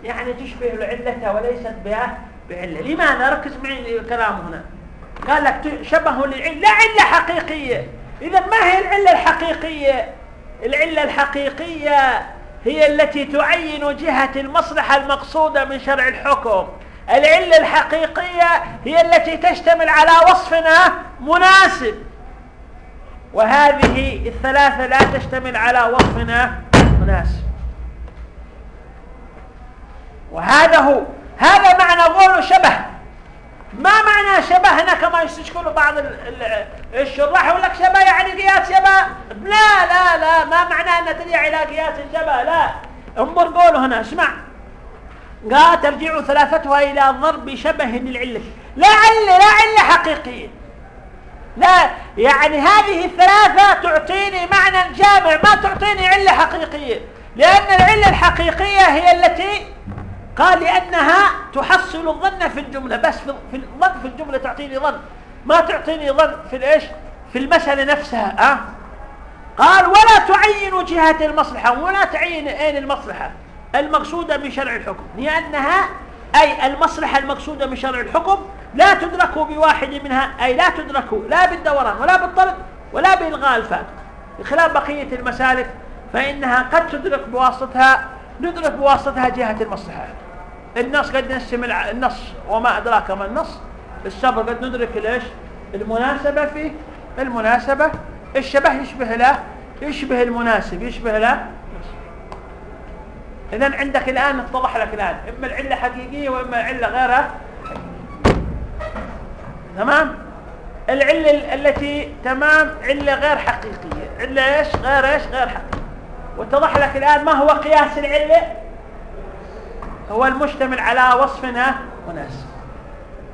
يعني تشبه العلة وليست بها بعلة. لماذا؟ ركز معي كلامه هنا. قال لك شبه للعلة. لا علة حقيقية. إذا ما هي العلة الحقيقية؟ العلة الحقيقية هي التي تعين جهة المصلحة المقصودة من شرع الحكم. العلة الحقيقية هي التي تشتمل على وصفنا مناسب. وهذه الثلاثة لا تشتمل على وصفنا مناسب. وهذا هو هذا معنى قول شبه. ما معنى شبهنا كما يستشكل بعض الشراح يقول لك شبه يعني قياس شبه؟ لا لا لا ما معنى أن تدعي إلى قياس الشبه لا. انظر قوله هنا اسمع. قال ترجع ثلاثتها إلى ضرب شبه للعلة. لا علة لا علة حقيقية. لا يعني هذه الثلاثة تعطيني معنى جامع ما تعطيني علة حقيقية. لأن العلة الحقيقية هي التي قال لأنها تحصل الظن في الجملة بس في الظن في الجملة تعطيني ظن. ما تعطيني ظن في الإيش في المسألة نفسها أه؟ قال ولا تعين جهة المصلحة ولا تعين أين المصلحة؟ المقصودة من شرع الحكم لأنها أي المصلحة المقصودة من شرع الحكم لا تدرك بواحد منها أي لا تدرك لا بالدوران ولا بالطرد ولا بإلغاء الفات بخلاف بقية المسالك فإنها قد تدرك بواسطتها ندرك بواسطتها جهة المصلحة. النص قد نسم النص وما أدراك ما النص. السبب قد ندرك ليش؟ المناسبة فيه المناسبة. الشبه يشبه له يشبه المناسب يشبه له. اذا عندك الآن اتضح لك الآن. إما العلة حقيقية وإما العلة غيرها. تمام؟ العلة التي تمام علة غير حقيقية. علة إيش؟ غير إيش؟ غير حقيقية. واتضح لك الآن ما هو قياس العله هو المشتمل على وصفنا مناسب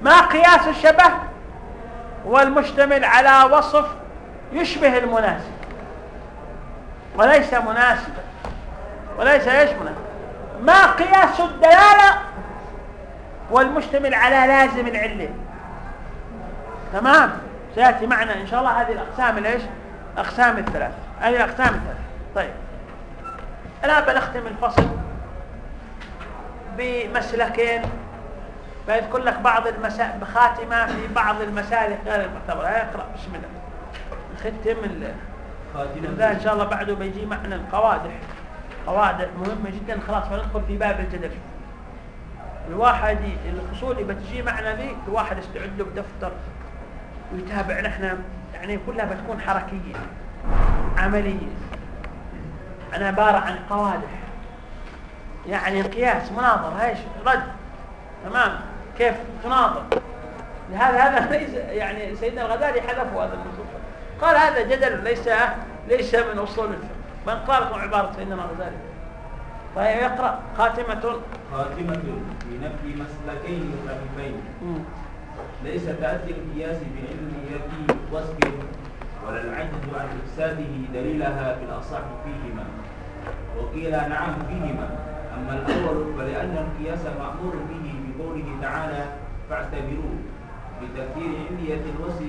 ما قياس الشبه؟ هو المشتمل على وصف يشبه المناسب. وليس مناسبا. وليس مناسب؟ ما قياس الدلالة؟ والمشتمل على لازم العلة تمام؟ سيأتي معنا إن شاء الله هذه الأقسام ليش أقسام الثلاث هذه الأقسام الثلاث طيب. الآن بنختم الفصل بمسلكين بيذكر لك بعض المسائل بخاتمة في بعض المسالك غير المعتبرة. أقرأ بسم الله. نختم خاتمة. إن شاء الله بعده بيجي معنا القوادح. قواعد مهمة جدا. خلاص فندخل في باب الجدل. الواحد الفصول اللي بتجي معنا ذي الواحد يستعد له بدفتر ويتابع. نحن يعني كلها بتكون حركية عملية. أنا عبارة عن قوادح. يعني قياس مناظرة إيش رد. تمام؟ كيف تناظر؟ لهذا هذا *laughs* ليس يعني سيدنا الغزالي حذفوا هذا النصوص. قال هذا جدل ليس ليس من أصول الفقه. بنقرأ لكم عبارة سيدنا الغزالي. طيب يقرأ. خاتمة. خاتمة في نفي مسلكين مختلفين. ليس تأتي القياس بعلمية وصف ولا العجز عن إفساده دليلها في الأصح فيهما. وقيل نعم فيهما أما الأول فلأن القياس مأمور به بقوله تعالى فاعتبروه بتفكير علية الوصف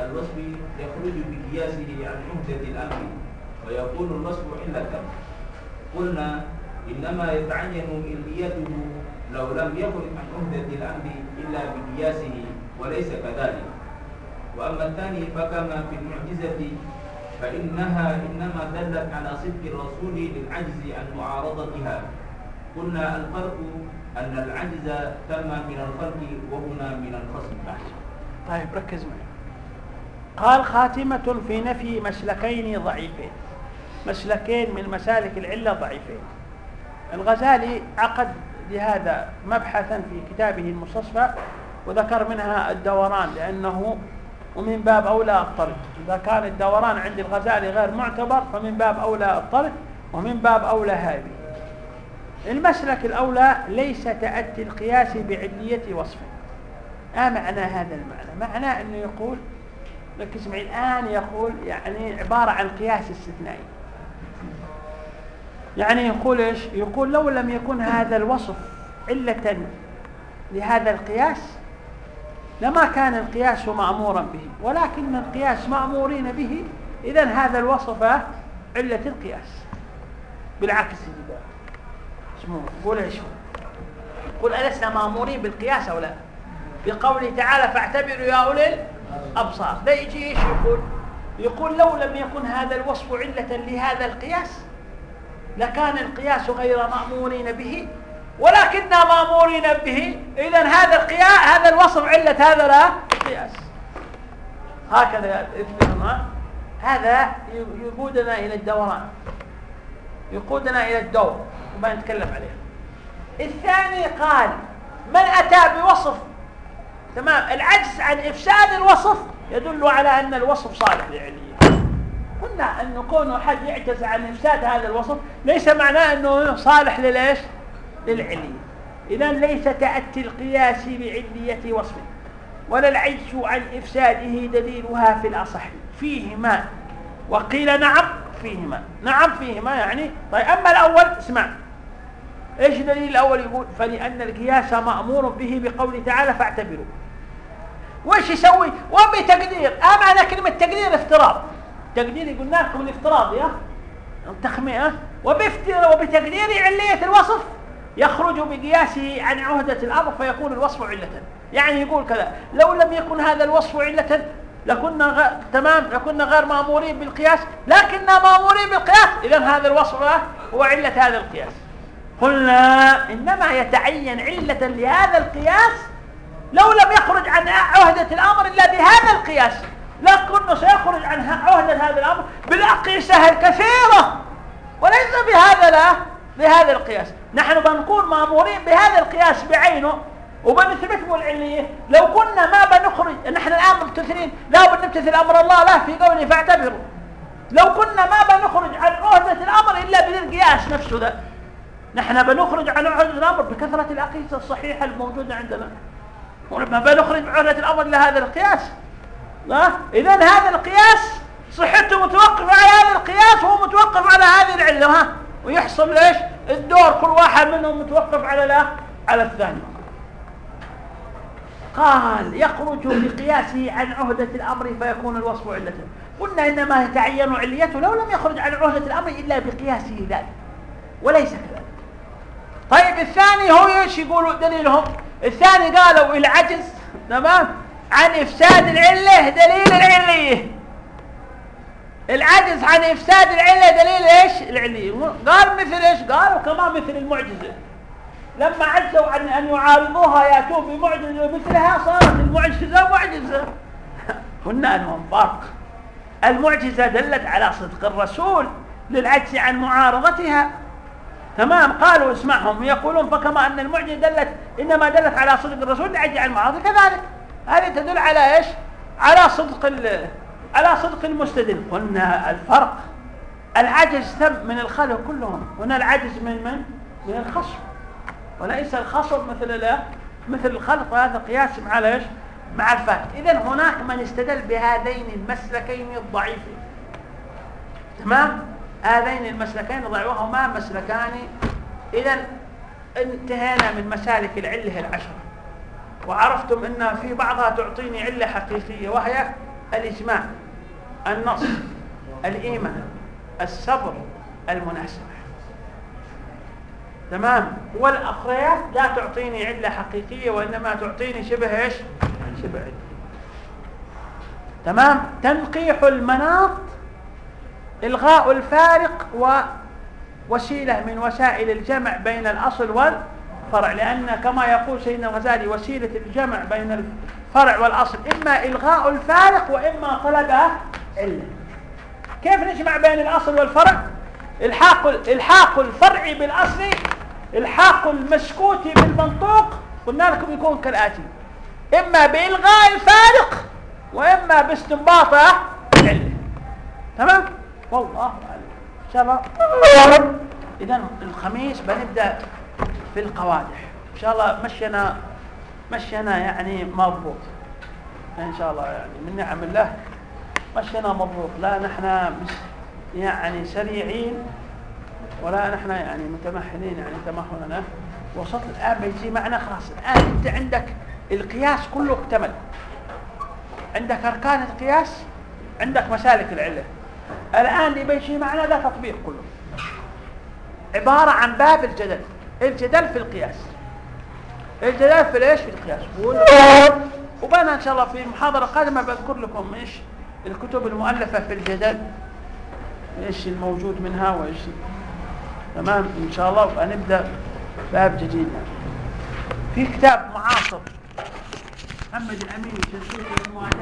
الوصف يخرج بقياسه عن عهدة الأمر ويكون النصب علة قلنا إنما يتعين إليته لو لم يكن عن عهدة الأمر إلا بقياسه وليس كذلك. وأما الثاني فكما في المعجزة فإنها إنما دلت على صدق الرسول للعجز عن معارضتها. قلنا الفرق أن العجز تم من الخلق وهنا من الخصم. طيب ركز معي. قال خاتمة في نفي مسلكين ضعيفين. مسلكين من مسالك العلة ضعيفين. الغزالي عقد لهذا مبحثا في كتابه المستصفى وذكر منها الدوران لأنه ومن باب أولى الطرد. إذا كان الدوران عند الغزالي غير معتبر فمن باب أولى الطرد ومن باب أولى هذه. المسلك الأولى ليس تأتي القياس بعلية وصفه ما معنى هذا المعنى؟ معناه أنه يقول ركز معي الآن يقول يعني عبارة عن قياس استثنائي. يعني يقول إيش؟ يقول لو لم يكن هذا الوصف علة لهذا القياس لما كان القياس مأمورا به ولكن القياس مأمورين به إذا هذا الوصف علة القياس بالعكس اسمه قول إيش قل ألسنا مأمورين بالقياس أو لا؟ بقوله تعالى فاعتبروا يا أولي الأبصار ده يجي إيش يقول؟ يقول لو لم يكن هذا الوصف علة لهذا القياس لكان القياس غير مأمورين به ولكننا مأمورين به. إذا هذا القياس هذا الوصف علة هذا لا قياس. هكذا هذا يقودنا إلى الدوران. يقودنا إلى الدور. وما نتكلم عليه. الثاني قال من أتى بوصف؟ تمام. العجز عن إفساد الوصف يدل على أن الوصف صالح لعليه قلنا أن كونه حد يعجز عن إفساد هذا الوصف ليس معناه أنه صالح للإيش؟ للعلية إذا ليس تأتي القياس بعلية وصف ولا العجز عن إفساده دليلها في الأصح. فيهما. وقيل نعم فيهما. نعم فيهما يعني. طيب أما الأول اسمع. إيش الدليل الأول يقول؟ فلأن القياس مأمور به بقوله تعالى فاعتبروا. وش يسوي؟ وبتقدير. آه معنى كلمة تقدير افتراض. تقدير قلنا لكم الافتراض يا تخمئه وبتقدير علية الوصف. يخرج بقياسه عن عهدة الأمر فيكون الوصف علة. يعني يقول كذا لو لم يكن هذا الوصف علة لكنا. تمام لكنا غير مأمورين بالقياس لكننا مأمورين بالقياس. اذا هذا الوصف هو علة هذا القياس. قلنا إنما يتعين علة لهذا القياس لو لم يخرج عن عهدة الأمر إلا بهذا القياس. لكنه سيخرج عن عهدة هذا الأمر بالأقيسة الكثيرة. وليس بهذا لا بهذا القياس. نحن بنكون مأمورين بهذا القياس بعينه وبنثبته العلية. لو كنا ما بنخرج نحن الآن ممتثلين لا بنمتثل أمر الله لا في قوله فاعتبروا. لو كنا ما بنخرج عن عهدة الأمر إلا بالقياس نفسه ذا نحن بنخرج عن عهدة الأمر بكثرة الأقيسة الصحيحة الموجودة عندنا. ما بنخرج عهدة الأمر إلى هذا القياس. إذا هذا القياس صحته متوقف على هذا القياس وهو متوقف على هذه العلة. ها؟ ويحصل ليش الدور كل واحد منهم متوقف على لا على الثاني. قال يخرج بقياسه عن عهدة الأمر فيكون الوصف علة قلنا إنما يتعين عليته لو لم يخرج عن عهدة الأمر إلا بقياسه ذلك وليس كذلك. طيب الثاني هو إيش يقولوا دليلهم؟ الثاني قالوا العجز تمام؟ عن إفساد العلة دليل العليه العجز عن إفساد العلة دليل إيش؟ العليه قال مثل إيش قالوا كمان مثل المعجزة. لما عجزوا عن أن يعارضوها يأتون بمعجزة مثلها صارت المعجزة معجزة. قلنا لهم فرق المعجزة دلت على صدق الرسول للعجز عن معارضتها. تمام؟ قالوا اسمعهم يقولون فكما أن المعجزة دلت إنما دلت على صدق الرسول لعجل عن المعاصي كذلك. هذه تدل على إيش؟ على صدق على صدق المستدل؟ قلنا الفرق. العجز تم من الخلق كلهم. هنا العجز من من؟ من الخصم. وليس الخصم مثل لا مثل الخلق. وهذا قياس مع إيش مع الفهم اذا هناك من استدل بهذين المسلكين الضعيفين. تمام؟ هذين المسلكين ضعوهما مسلكان. إذا انتهينا من مسالك العلة العشرة. وعرفتم أن في بعضها تعطيني علة حقيقية وهي الإجماع النص الإيمان الصبر المناسبة. تمام؟ والأخريات لا تعطيني علة حقيقية وإنما تعطيني شبه إيش؟ شبه علة. تمام؟ تنقيح المناط إلغاء الفارق ووسيلة من وسائل الجمع بين الأصل والفرع لأن كما يقول سيدنا الغزالي وسيلة الجمع بين الفرع والأصل إما إلغاء الفارق وإما طلب علة كيف نجمع بين الأصل والفرع؟ إلحاق إلحاق الفرع بالأصل إلحاق المسكوت بالمنطوق قلنا لكم يكون كالآتي. إما بإلغاء الفارق وإما باستنباط علة تمام؟ والله أعلم. شباب اذا الخميس بنبدأ في القوادح. إن شاء الله مشينا مشينا يعني مضبوط. إن شاء الله يعني من نعم الله مشينا مضبوط. لا نحن يعني سريعين ولا نحن يعني متمهلين يعني تمهلنا. وصلت الآن بيجي معنا خلاص. الآن أنت عندك القياس كله اكتمل. عندك أركان القياس عندك مسالك العلة. الآن بيجي معنا ده تطبيق كله. عبارة عن باب الجدل. الجدل في القياس. الجدل في إيش في القياس. وبنا إن شاء الله في محاضرة قادمة بذكر لكم إيش؟ الكتب المؤلفة في الجدل إيش الموجود منها وإيش؟ تمام؟ إن شاء الله ونبدا باب جديد. في كتاب معاصر. محمد الأمين الشنقيطي